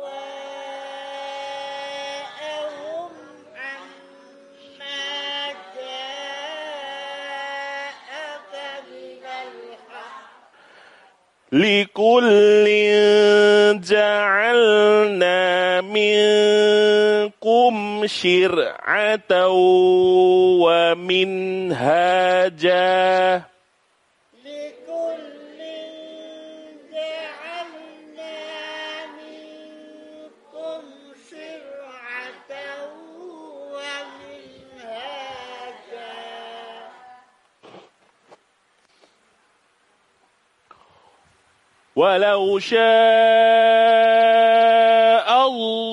عما جاءك من الحق. لكل جعلنا منكم شرعة ومنهاجا. لكل جعلنا منكم شرعة ومنهاجا. ولو شاء الله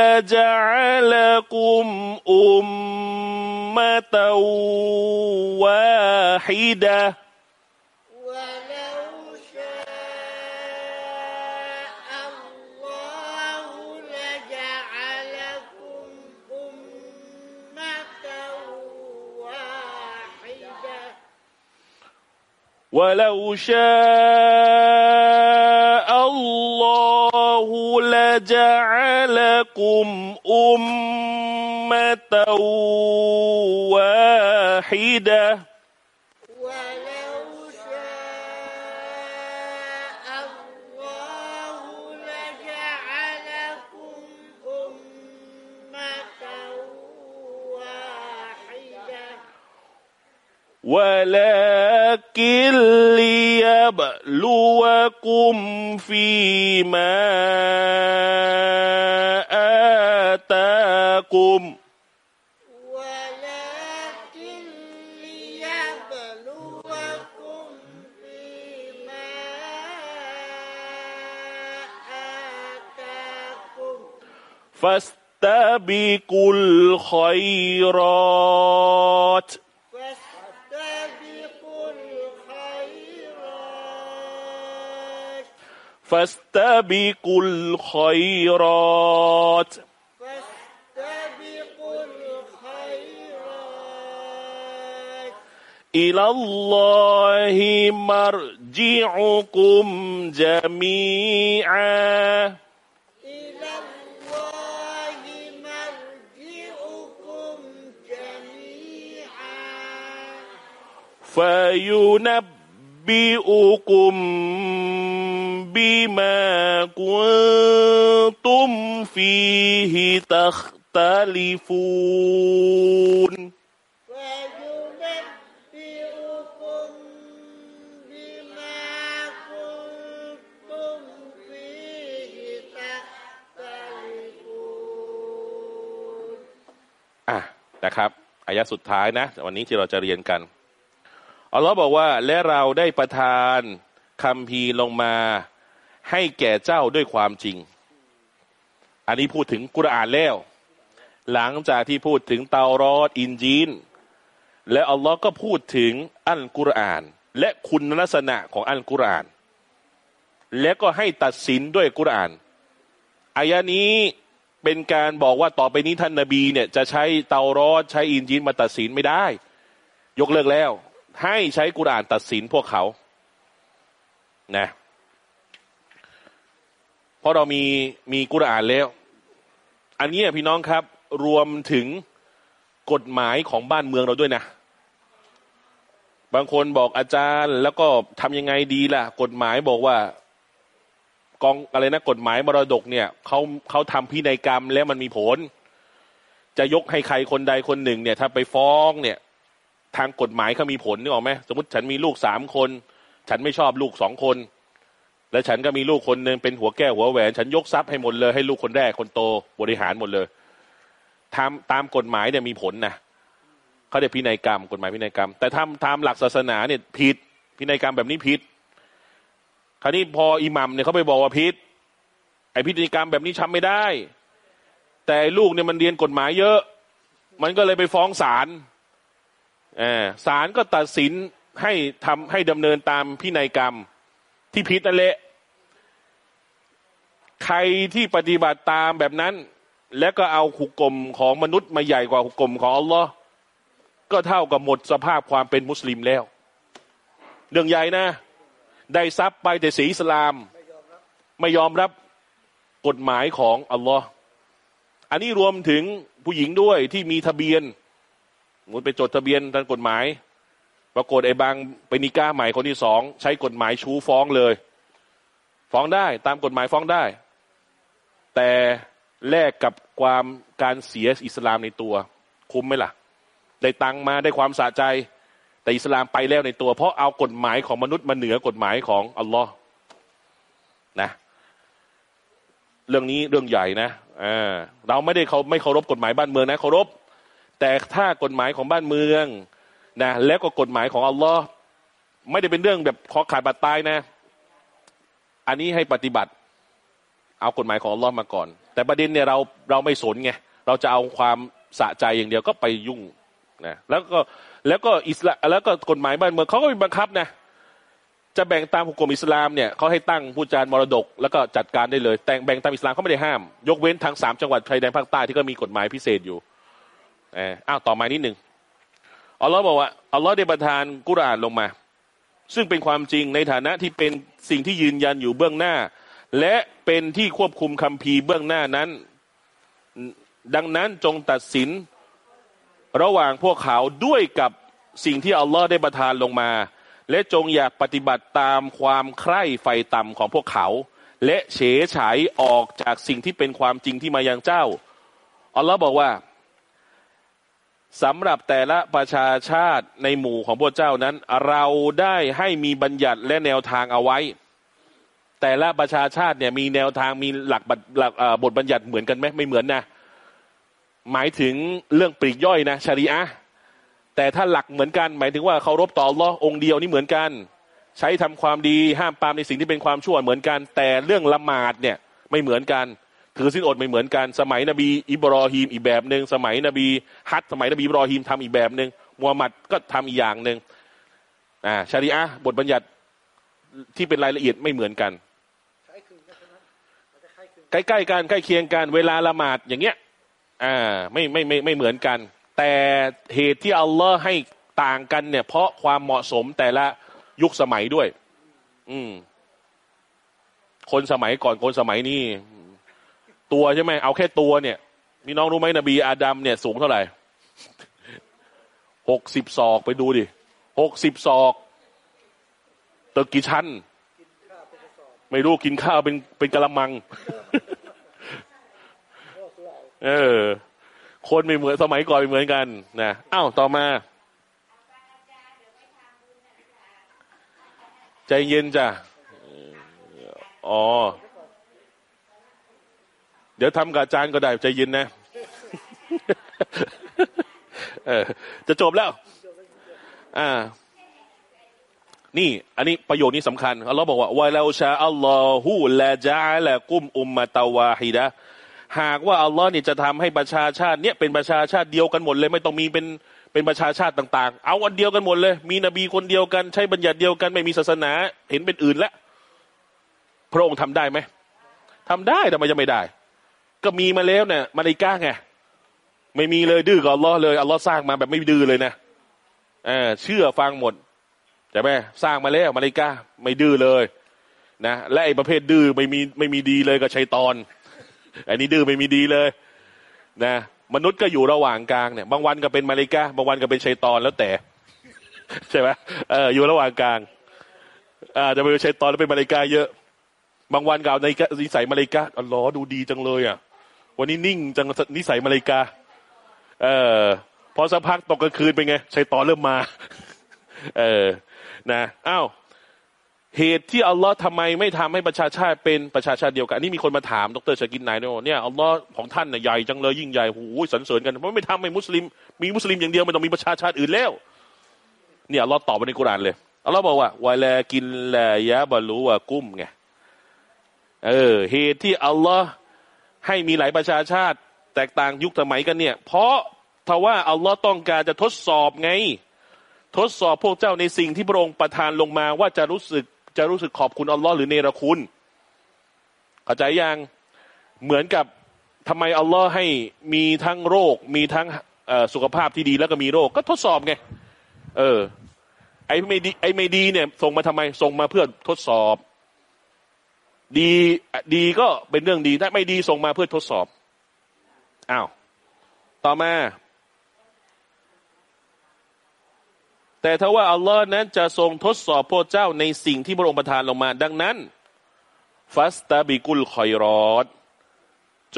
لجعلكم أمة واحدة. ولو شاء الله لجعلكم أمة واحدة. ولو شاء الله لجعلكم أمة واحدة. ولو شاء الله لجعلكم أمة واحدة. ولكن ليبلوكم فيما الخيرات. فاستبقوا الخيرات. فاستبقوا الخيرات إلى الله مرجعكم جميعا. فينبئكم بما كنتم فيه تختلفون وينبئكم بما كنتم فيه تختلفون อ่ะนะครับอายะสุดท้ายนะ วันนี้ที่เราจะเรียนกัน อัลลอฮ์บอกว่าและเราได้ประทานคำพีลงมา ให้แก่เจ้าด้วยความจริง อันนี้พูดถึงกุรอานแล้ว หลังจากที่พูดถึงเตารอดอินจีน และอัลลอฮ์ก็พูดถึงอัลกุรอาน และคุณลักษณะของอัลกุรอาน และก็ให้ตัดสินด้วยกุรอานอายะนี้เป็นการบอกว่าต่อไปนี้ท่านนาบีเนี่ยจะใช้เตารอดใช้อินจีนมาตัดสินไม่ได้ ยกเลิกแล้ว ให้ใช้กุรอานตัดสินพวกเขานะเพราะเรามีมีกุรอานแล้ว อันนี้พี่น้องครับ รวมถึงกฎหมายของบ้านเมืองเราด้วยนะ บางคนบอกอาจารย์ แล้วก็ทำยังไงดีล่ะ กฎหมายบอกว่ากองอะไรนะกฎหมายมรดกเนี่ยเขาเขาทำพินัยกรรมแล้วมันมีผล จะยกให้ใครคนใดคนหนึ่งเนี่ย ถ้าไปฟ้องเนี่ย ทางกฎหมายเขามีผลนึกออกไหมสมมติฉันมีลูกสามคน ฉันไม่ชอบลูกสองคน แล้วฉันก็มีลูกคนหนึ่งเป็นหัวแก้วหัวแหวน ฉันยกทรัพย์ให้หมดเลยให้ลูกคนแรกคนโตบริหารหมดเลยทำตามกฎหมายเนี่ยมีผลนะเขาเรียกพินัยกรรม กฎหมายพินัยกรรม แต่ทำตามหลักศาสนาเนี่ยผิดพินัยกรรมแบบนี้ผิด คราวนี้พออิหมัมเนี่ยเขาไปบอกว่าผิดไอพิธีกรรมแบบนี้ทำไม่ได้ แต่ลูกเนี่ยมันเรียนกฎหมายเยอะ มันก็เลยไปฟ้องศาล ศาลก็ตัดสินให้ทำให้ดำเนินตามพินัยกรรมที่ผิดนั่นแหละ ใครที่ปฏิบัติตามแบบนั้น แล้วก็เอาหุกกลมของมนุษย์มาใหญ่กว่าหุกกลมของอัลลอฮ์ก็เท่ากับหมดสภาพความเป็นมุสลิมแล้ว เรื่องใหญ่นะ ได้ทรัพย์ไปแต่สีอิสลาม ไม่ยอมรับกฎหมายของอัลลอฮ์อันนี้รวมถึงผู้หญิงด้วยที่มีทะเบียน มุนไปจดทะเบียนทางกฎหมาย ปรากฏไอ้บางไปนิก้าใหม่คนที่สองใช้กฎหมายชูฟ้องเลย ฟ้องได้ตามกฎหมายฟ้องได้ แต่แลกกับความการเสียอิสลามในตัว คุ้มไหมล่ะ ได้ตังมาได้ความสะใจ แต่อิสลามไปแล้วในตัว เพราะเอากฎหมายของมนุษย์มาเหนือกฎหมายของอัลลอฮ์นะ เรื่องนี้เรื่องใหญ่นะเราไม่ได้เขาไม่เคารพกฎหมายบ้านเมืองนะเคารพ แต่ถ้ากฎหมายของบ้านเมืองนะแล้วก็กฎหมายของอัลลอฮ์ไม่ได้เป็นเรื่องแบบขอขาดบาดตายนะ อันนี้ให้ปฏิบัติ เอากฎหมายของอัลลอฮ์มาก่อน แต่ประเด็นเนี่ยเราเราไม่สนไงเราจะเอาความสะใจอย่างเดียวก็ไปยุ่งนะแล้วก็แล้วก็อิสลามแล้วก็กฎหมายบ้านเมืองเขาก็มีบังคับนะจะแบ่งตามหุกกมอิสลามเนี่ยเขาให้ตั้งผู้จารมรดก แล้วก็จัดการได้เลยแต่แบ่งตามอิสลามเขาไม่ได้ห้าม ยกเว้นทางสามจังหวัดชายแดนภาคใต้ที่ก็มีกฎหมายพิเศษอยู่ เอออ้าวต่อมานิดหนึ่งอัลลอฮ์บอกว่าอัลลอฮ์ได้ประทานกุรอานลงมา ซึ่งเป็นความจริงในฐานะที่เป็นสิ่งที่ยืนยันอยู่เบื้องหน้า และเป็นที่ควบคุมคัมภีร์เบื้องหน้านั้น ดังนั้นจงตัดสินระหว่างพวกเขาด้วยกับสิ่งที่อัลลอฮ์ได้ประทานลงมา และจงอย่าปฏิบัติตามความใคร่ไฟต่ำของพวกเขา และเฉยฉายออกจากสิ่งที่เป็นความจริงที่มายังเจ้าอัลลอฮ์บอกว่า สำหรับแต่ละประชาชาติในหมู่ของพวกเจ้านั้น เราได้ให้มีบัญญัติและแนวทางเอาไว้ แต่ละประชาชาติเนี่ยมีแนวทางมีหลักบัญหลักบทบัญญัติเหมือนกันไหมไม่เหมือนนะหมายถึงเรื่องปลีกย่อยนะชารีอะห์แต่ถ้าหลักเหมือนกัน หมายถึงว่าเคารพต่อลอองค์เดียวนี่เหมือนกัน ใช้ทำความดีห้ามปามในสิ่งที่เป็นความชั่วเหมือนกัน แต่เรื่องละหมาดเนี่ยไม่เหมือนกัน ถือสินอดไม่เหมือนกัน สมัยนบีอิบรอฮีมอีกแบบหนึ่งสมัยนบีฮัดสมัยนบีอิบรอฮีมทำอีกแบบหนึ่งมูฮัมหมัดก็ทำอีกอย่างหนึ่งอ่าชาริอะห์บทบัญญัติที่เป็นรายละเอียดไม่เหมือนกันคล้ายคลึงกันเท่านั้นอาจจะคล้ใกล้ๆกันใกล้เคียงกัน เวลาละหมาดอย่างเงี้ยอ่าไม่ไม่ไม่ไม่เหมือนกัน แต่เหตุที่อัลลอฮ์ให้ต่างกันเนี่ย เพราะความเหมาะสมแต่ละยุคสมัยด้วย อืมคนสมัยก่อนคนสมัยนี้ ตัวใช่ไหมเอาแค่ตัวเนี่ย มีน้องรู้ไหมนบีอาดัมเนี่ย สูงเท่าไหร่หกสิบศอกไปดูดิหกสิบศอกตึกกี่ชั้นนไม่รู้กินข้าวเป็นเป็นกะละมัง เออ คนไม่เหมือนสมัยก่อนไม่เหมือนกันนะอ้าวต่อมาใจเย็นจ้ะ อ๋อ เดี๋ยวทำกับอาจารย์ก็ได้ใจเย็นนะเออจะจบแล้ว อ่า นี่ อันนี้ประโยคนี้สำคัญอัลลอฮ์บอกว่าวะลาชาอัลลอฮุละจาละกุมอุมมะตาวาฮิดะหากว่าอัลลอฮ์นี่จะทำให้ประชาชาติเนี่ยเป็นประชาชาติเดียวกันหมดเลย ไม่ต้องมีเป็นเป็นประชาชาติต่างๆ เอาอันเดียวกันหมดเลย มีนบีคนเดียวกัน ใช้บัญญัติเดียวกันไม่มีศาสนา เห็นเป็นอื่นแล้วพระองค์ทำได้ไหมทำได้ทำไมจะไม่ได้ ก็มีมาแล้วเนี่ยมาริก้าไงไม่มีเลยดื้อกับอัลลอฮ์เลยอัลลอฮ์สร้างมาแบบไม่ดื้อเลยนะเออเชื่อฟังหมดใช่ไหมสร้างมาแล้วมาริก้าไม่ดื้อเลยนะและไอ้ประเภทดื้อไม่มีไม่มีดีเลยก็ชัยตอนอันนี้ดื้อไม่มีดีเลยนะมนุษย์ก็อยู่ระหว่างกลางเนี่ย บางวันก็เป็นมาริกาบางวันก็เป็นชัยตอนแล้วแต่ ใช่ไหมเอออยู่ระหว่างกลางอ่าจะเป็นชัยตอนแล้วเป็นมาริกาเยอะ บางวันก็เอาในนิสัยมาริกาอ๋อเหรอดูดีจังเลยอะ วันนี้นิ่งจังนิสัยมาริกา เออพอสักพักตกกลางคืนเป็นไงชัยตอนเริ่มมา เออนะอ้าวเหตุที่อัลลอฮ์ทำไมไม่ทำให้ประชาชาติเป็นประชาชาติเดียวกัน อันนี้มีคนมาถามดรชากินนายเนี่ยเนี่ยอัลลอฮ์ของท่านเนี่ยใหญ่จังเลยยิ่งใหญ่โอ้ยสรรเสริญกันเพราะไม่ทำให้มุสลิม มีมุสลิมอย่างเดียวไม่ต้องมีประชาชาติอื่นแล้วเนี่ยอัลลอฮ์ตอบไว้ในกุรานเลยอัลลอฮ์บอกว่าวะลากินลายะบาลูวะกุ้มไงเออเหตุที่อัลลอฮ์ ให้มีหลายประชาชาติ แตกต่างยุคสมัยกันเนี่ย เพราะทว่าอัลลอฮ์ต้องการจะทดสอบไง ทดสอบพวกเจ้าในสิ่งที่พระองค์ประทานลงมาว่าจะรู้สึกจะรู้สึกขอบคุณอัลลอฮ์หรือเนรคุณเข้าใจยังเหมือนกับทำไมอัลลอฮ์ให้มีทั้งโรค มีทั้งสุขภาพที่ดีแล้วก็มีโรค ก็ทดสอบไง เออ ไอ้ไม่ดีไอ้ไม่ดีเนี่ย ส่งมาทำไมส่งมาเพื่อทดสอบ ดีดีก็เป็นเรื่องดีถ้าไม่ดีส่งมาเพื่อทดสอบอ้าวต่อมา แต่ถ้าว่าอัลลอฮ์นั้นจะทรงทดสอบพวกเจ้าในสิ่งที่พระองค์ประทานลงมา ดังนั้น ฟัสตาบิกุลคอยรอด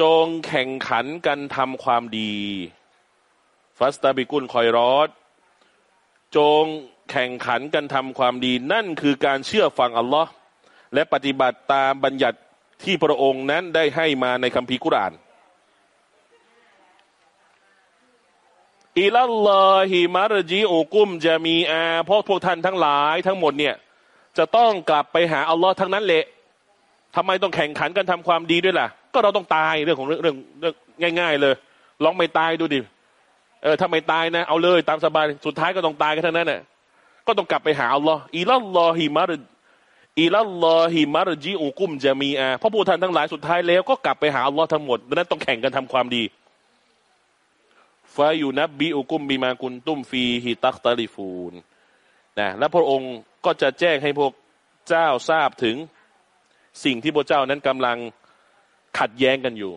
จงแข่งขันกันทำความดี ฟัสตาบิกุลคอยรอด จงแข่งขันกันทำความดี นั่นคือการเชื่อฟังอัลลอฮ์ และปฏิบัติตามบัญญัติที่พระองค์นั้นได้ให้มาในคัมภีร์กุรานอิลัลลอฮิมารจีอุกุมจะมีอาเพราะพวกท่านทั้งหลายทั้งหมดเนี่ย จะต้องกลับไปหาอัลลอฮ์ทั้งนั้นแหละทำไมต้องแข่งขันกันทำความดีด้วยล่ะ ก็เราต้องตายเรื่องของเรื่องเรื่องเรื่องง่าย ๆ เลย ลองไม่ตายดูดิเออถ้าไม่ตายนะเอาเลยตามสบายสุดท้ายก็ต้องตายกันทั้งนั้นน่ะก็ต้องกลับไปหาอัลลอฮ์อิลัลลอฮิมาร อิลัลลอฮิมารจีอุกุมจะมีอาพระพวกท่านทั้งหลายสุดท้ายแล้วก็กลับไปหาอัลลอฮ์ทั้งหมดดังนั้นต้องแข่งกันทำความดีฟายูนับบิอุกุมบิมากุนตุ้มฟีฮิตักตาลิฟูนนะและพระองค์ก็จะแจ้งให้พวกเจ้าทราบถึงสิ่งที่พระเจ้านั้นกำลังขัดแย้งกันอยู่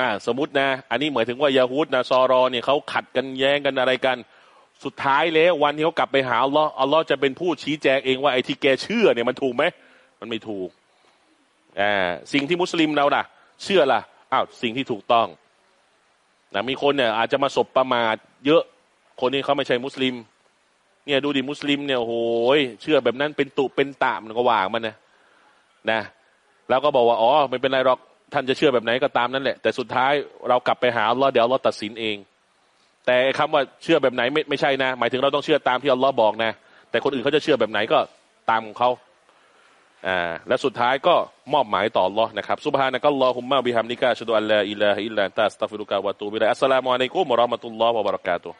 อ่า สมมตินะ อันนี้หมายถึงว่ายาฮูดนะซอรอเนี่ยเขาขัดกันแย้งกันอะไรกัน สุดท้ายแล้ววันที่เขากลับไปหาอัลลอฮ์อัลลอฮ์จะเป็นผู้ชี้แจงเองว่าไอ้ที่แกเชื่อเนี่ยมันถูกไหมมันไม่ถูกอ่าสิ่งที่มุสลิมเราล่ะ เชื่อล่ะอ้าวสิ่งที่ถูกต้องนะมีคนเนี่ยอาจจะมาสบประมาทเยอะคนนี้เขาไม่ใช่มุสลิม เนี่ยดูดิมุสลิมเนี่ยโอ้โหเชื่อแบบนั้นเป็นตุเป็นตะมันก็ว่าของมันนะนะ แล้วก็บอกว่าอ๋อไม่เป็นไรหรอกท่านจะเชื่อแบบไหนก็ตามนั่นแหละ แต่สุดท้ายเรากลับไปหาอัลลอฮ์เดี๋ยวอัลลอฮ์ตัดสินเอง แต่คำว่าเชื่อแบบไหนไม่ไม่ใช่นะ หมายถึงเราต้องเชื่อตามที่อัลลอฮ์บอกนะ แต่คนอื่นเขาจะเชื่อแบบไหนก็ตามของเขาอ่าและสุดท้ายก็มอบหมายต่ออัลลอฮ์นะครับسبحانك اللهم وبحمدك أشهد أن لا إله إلا الله أستغفرك وأتوب إليك السلام عليكم ورحمة الله وبركاته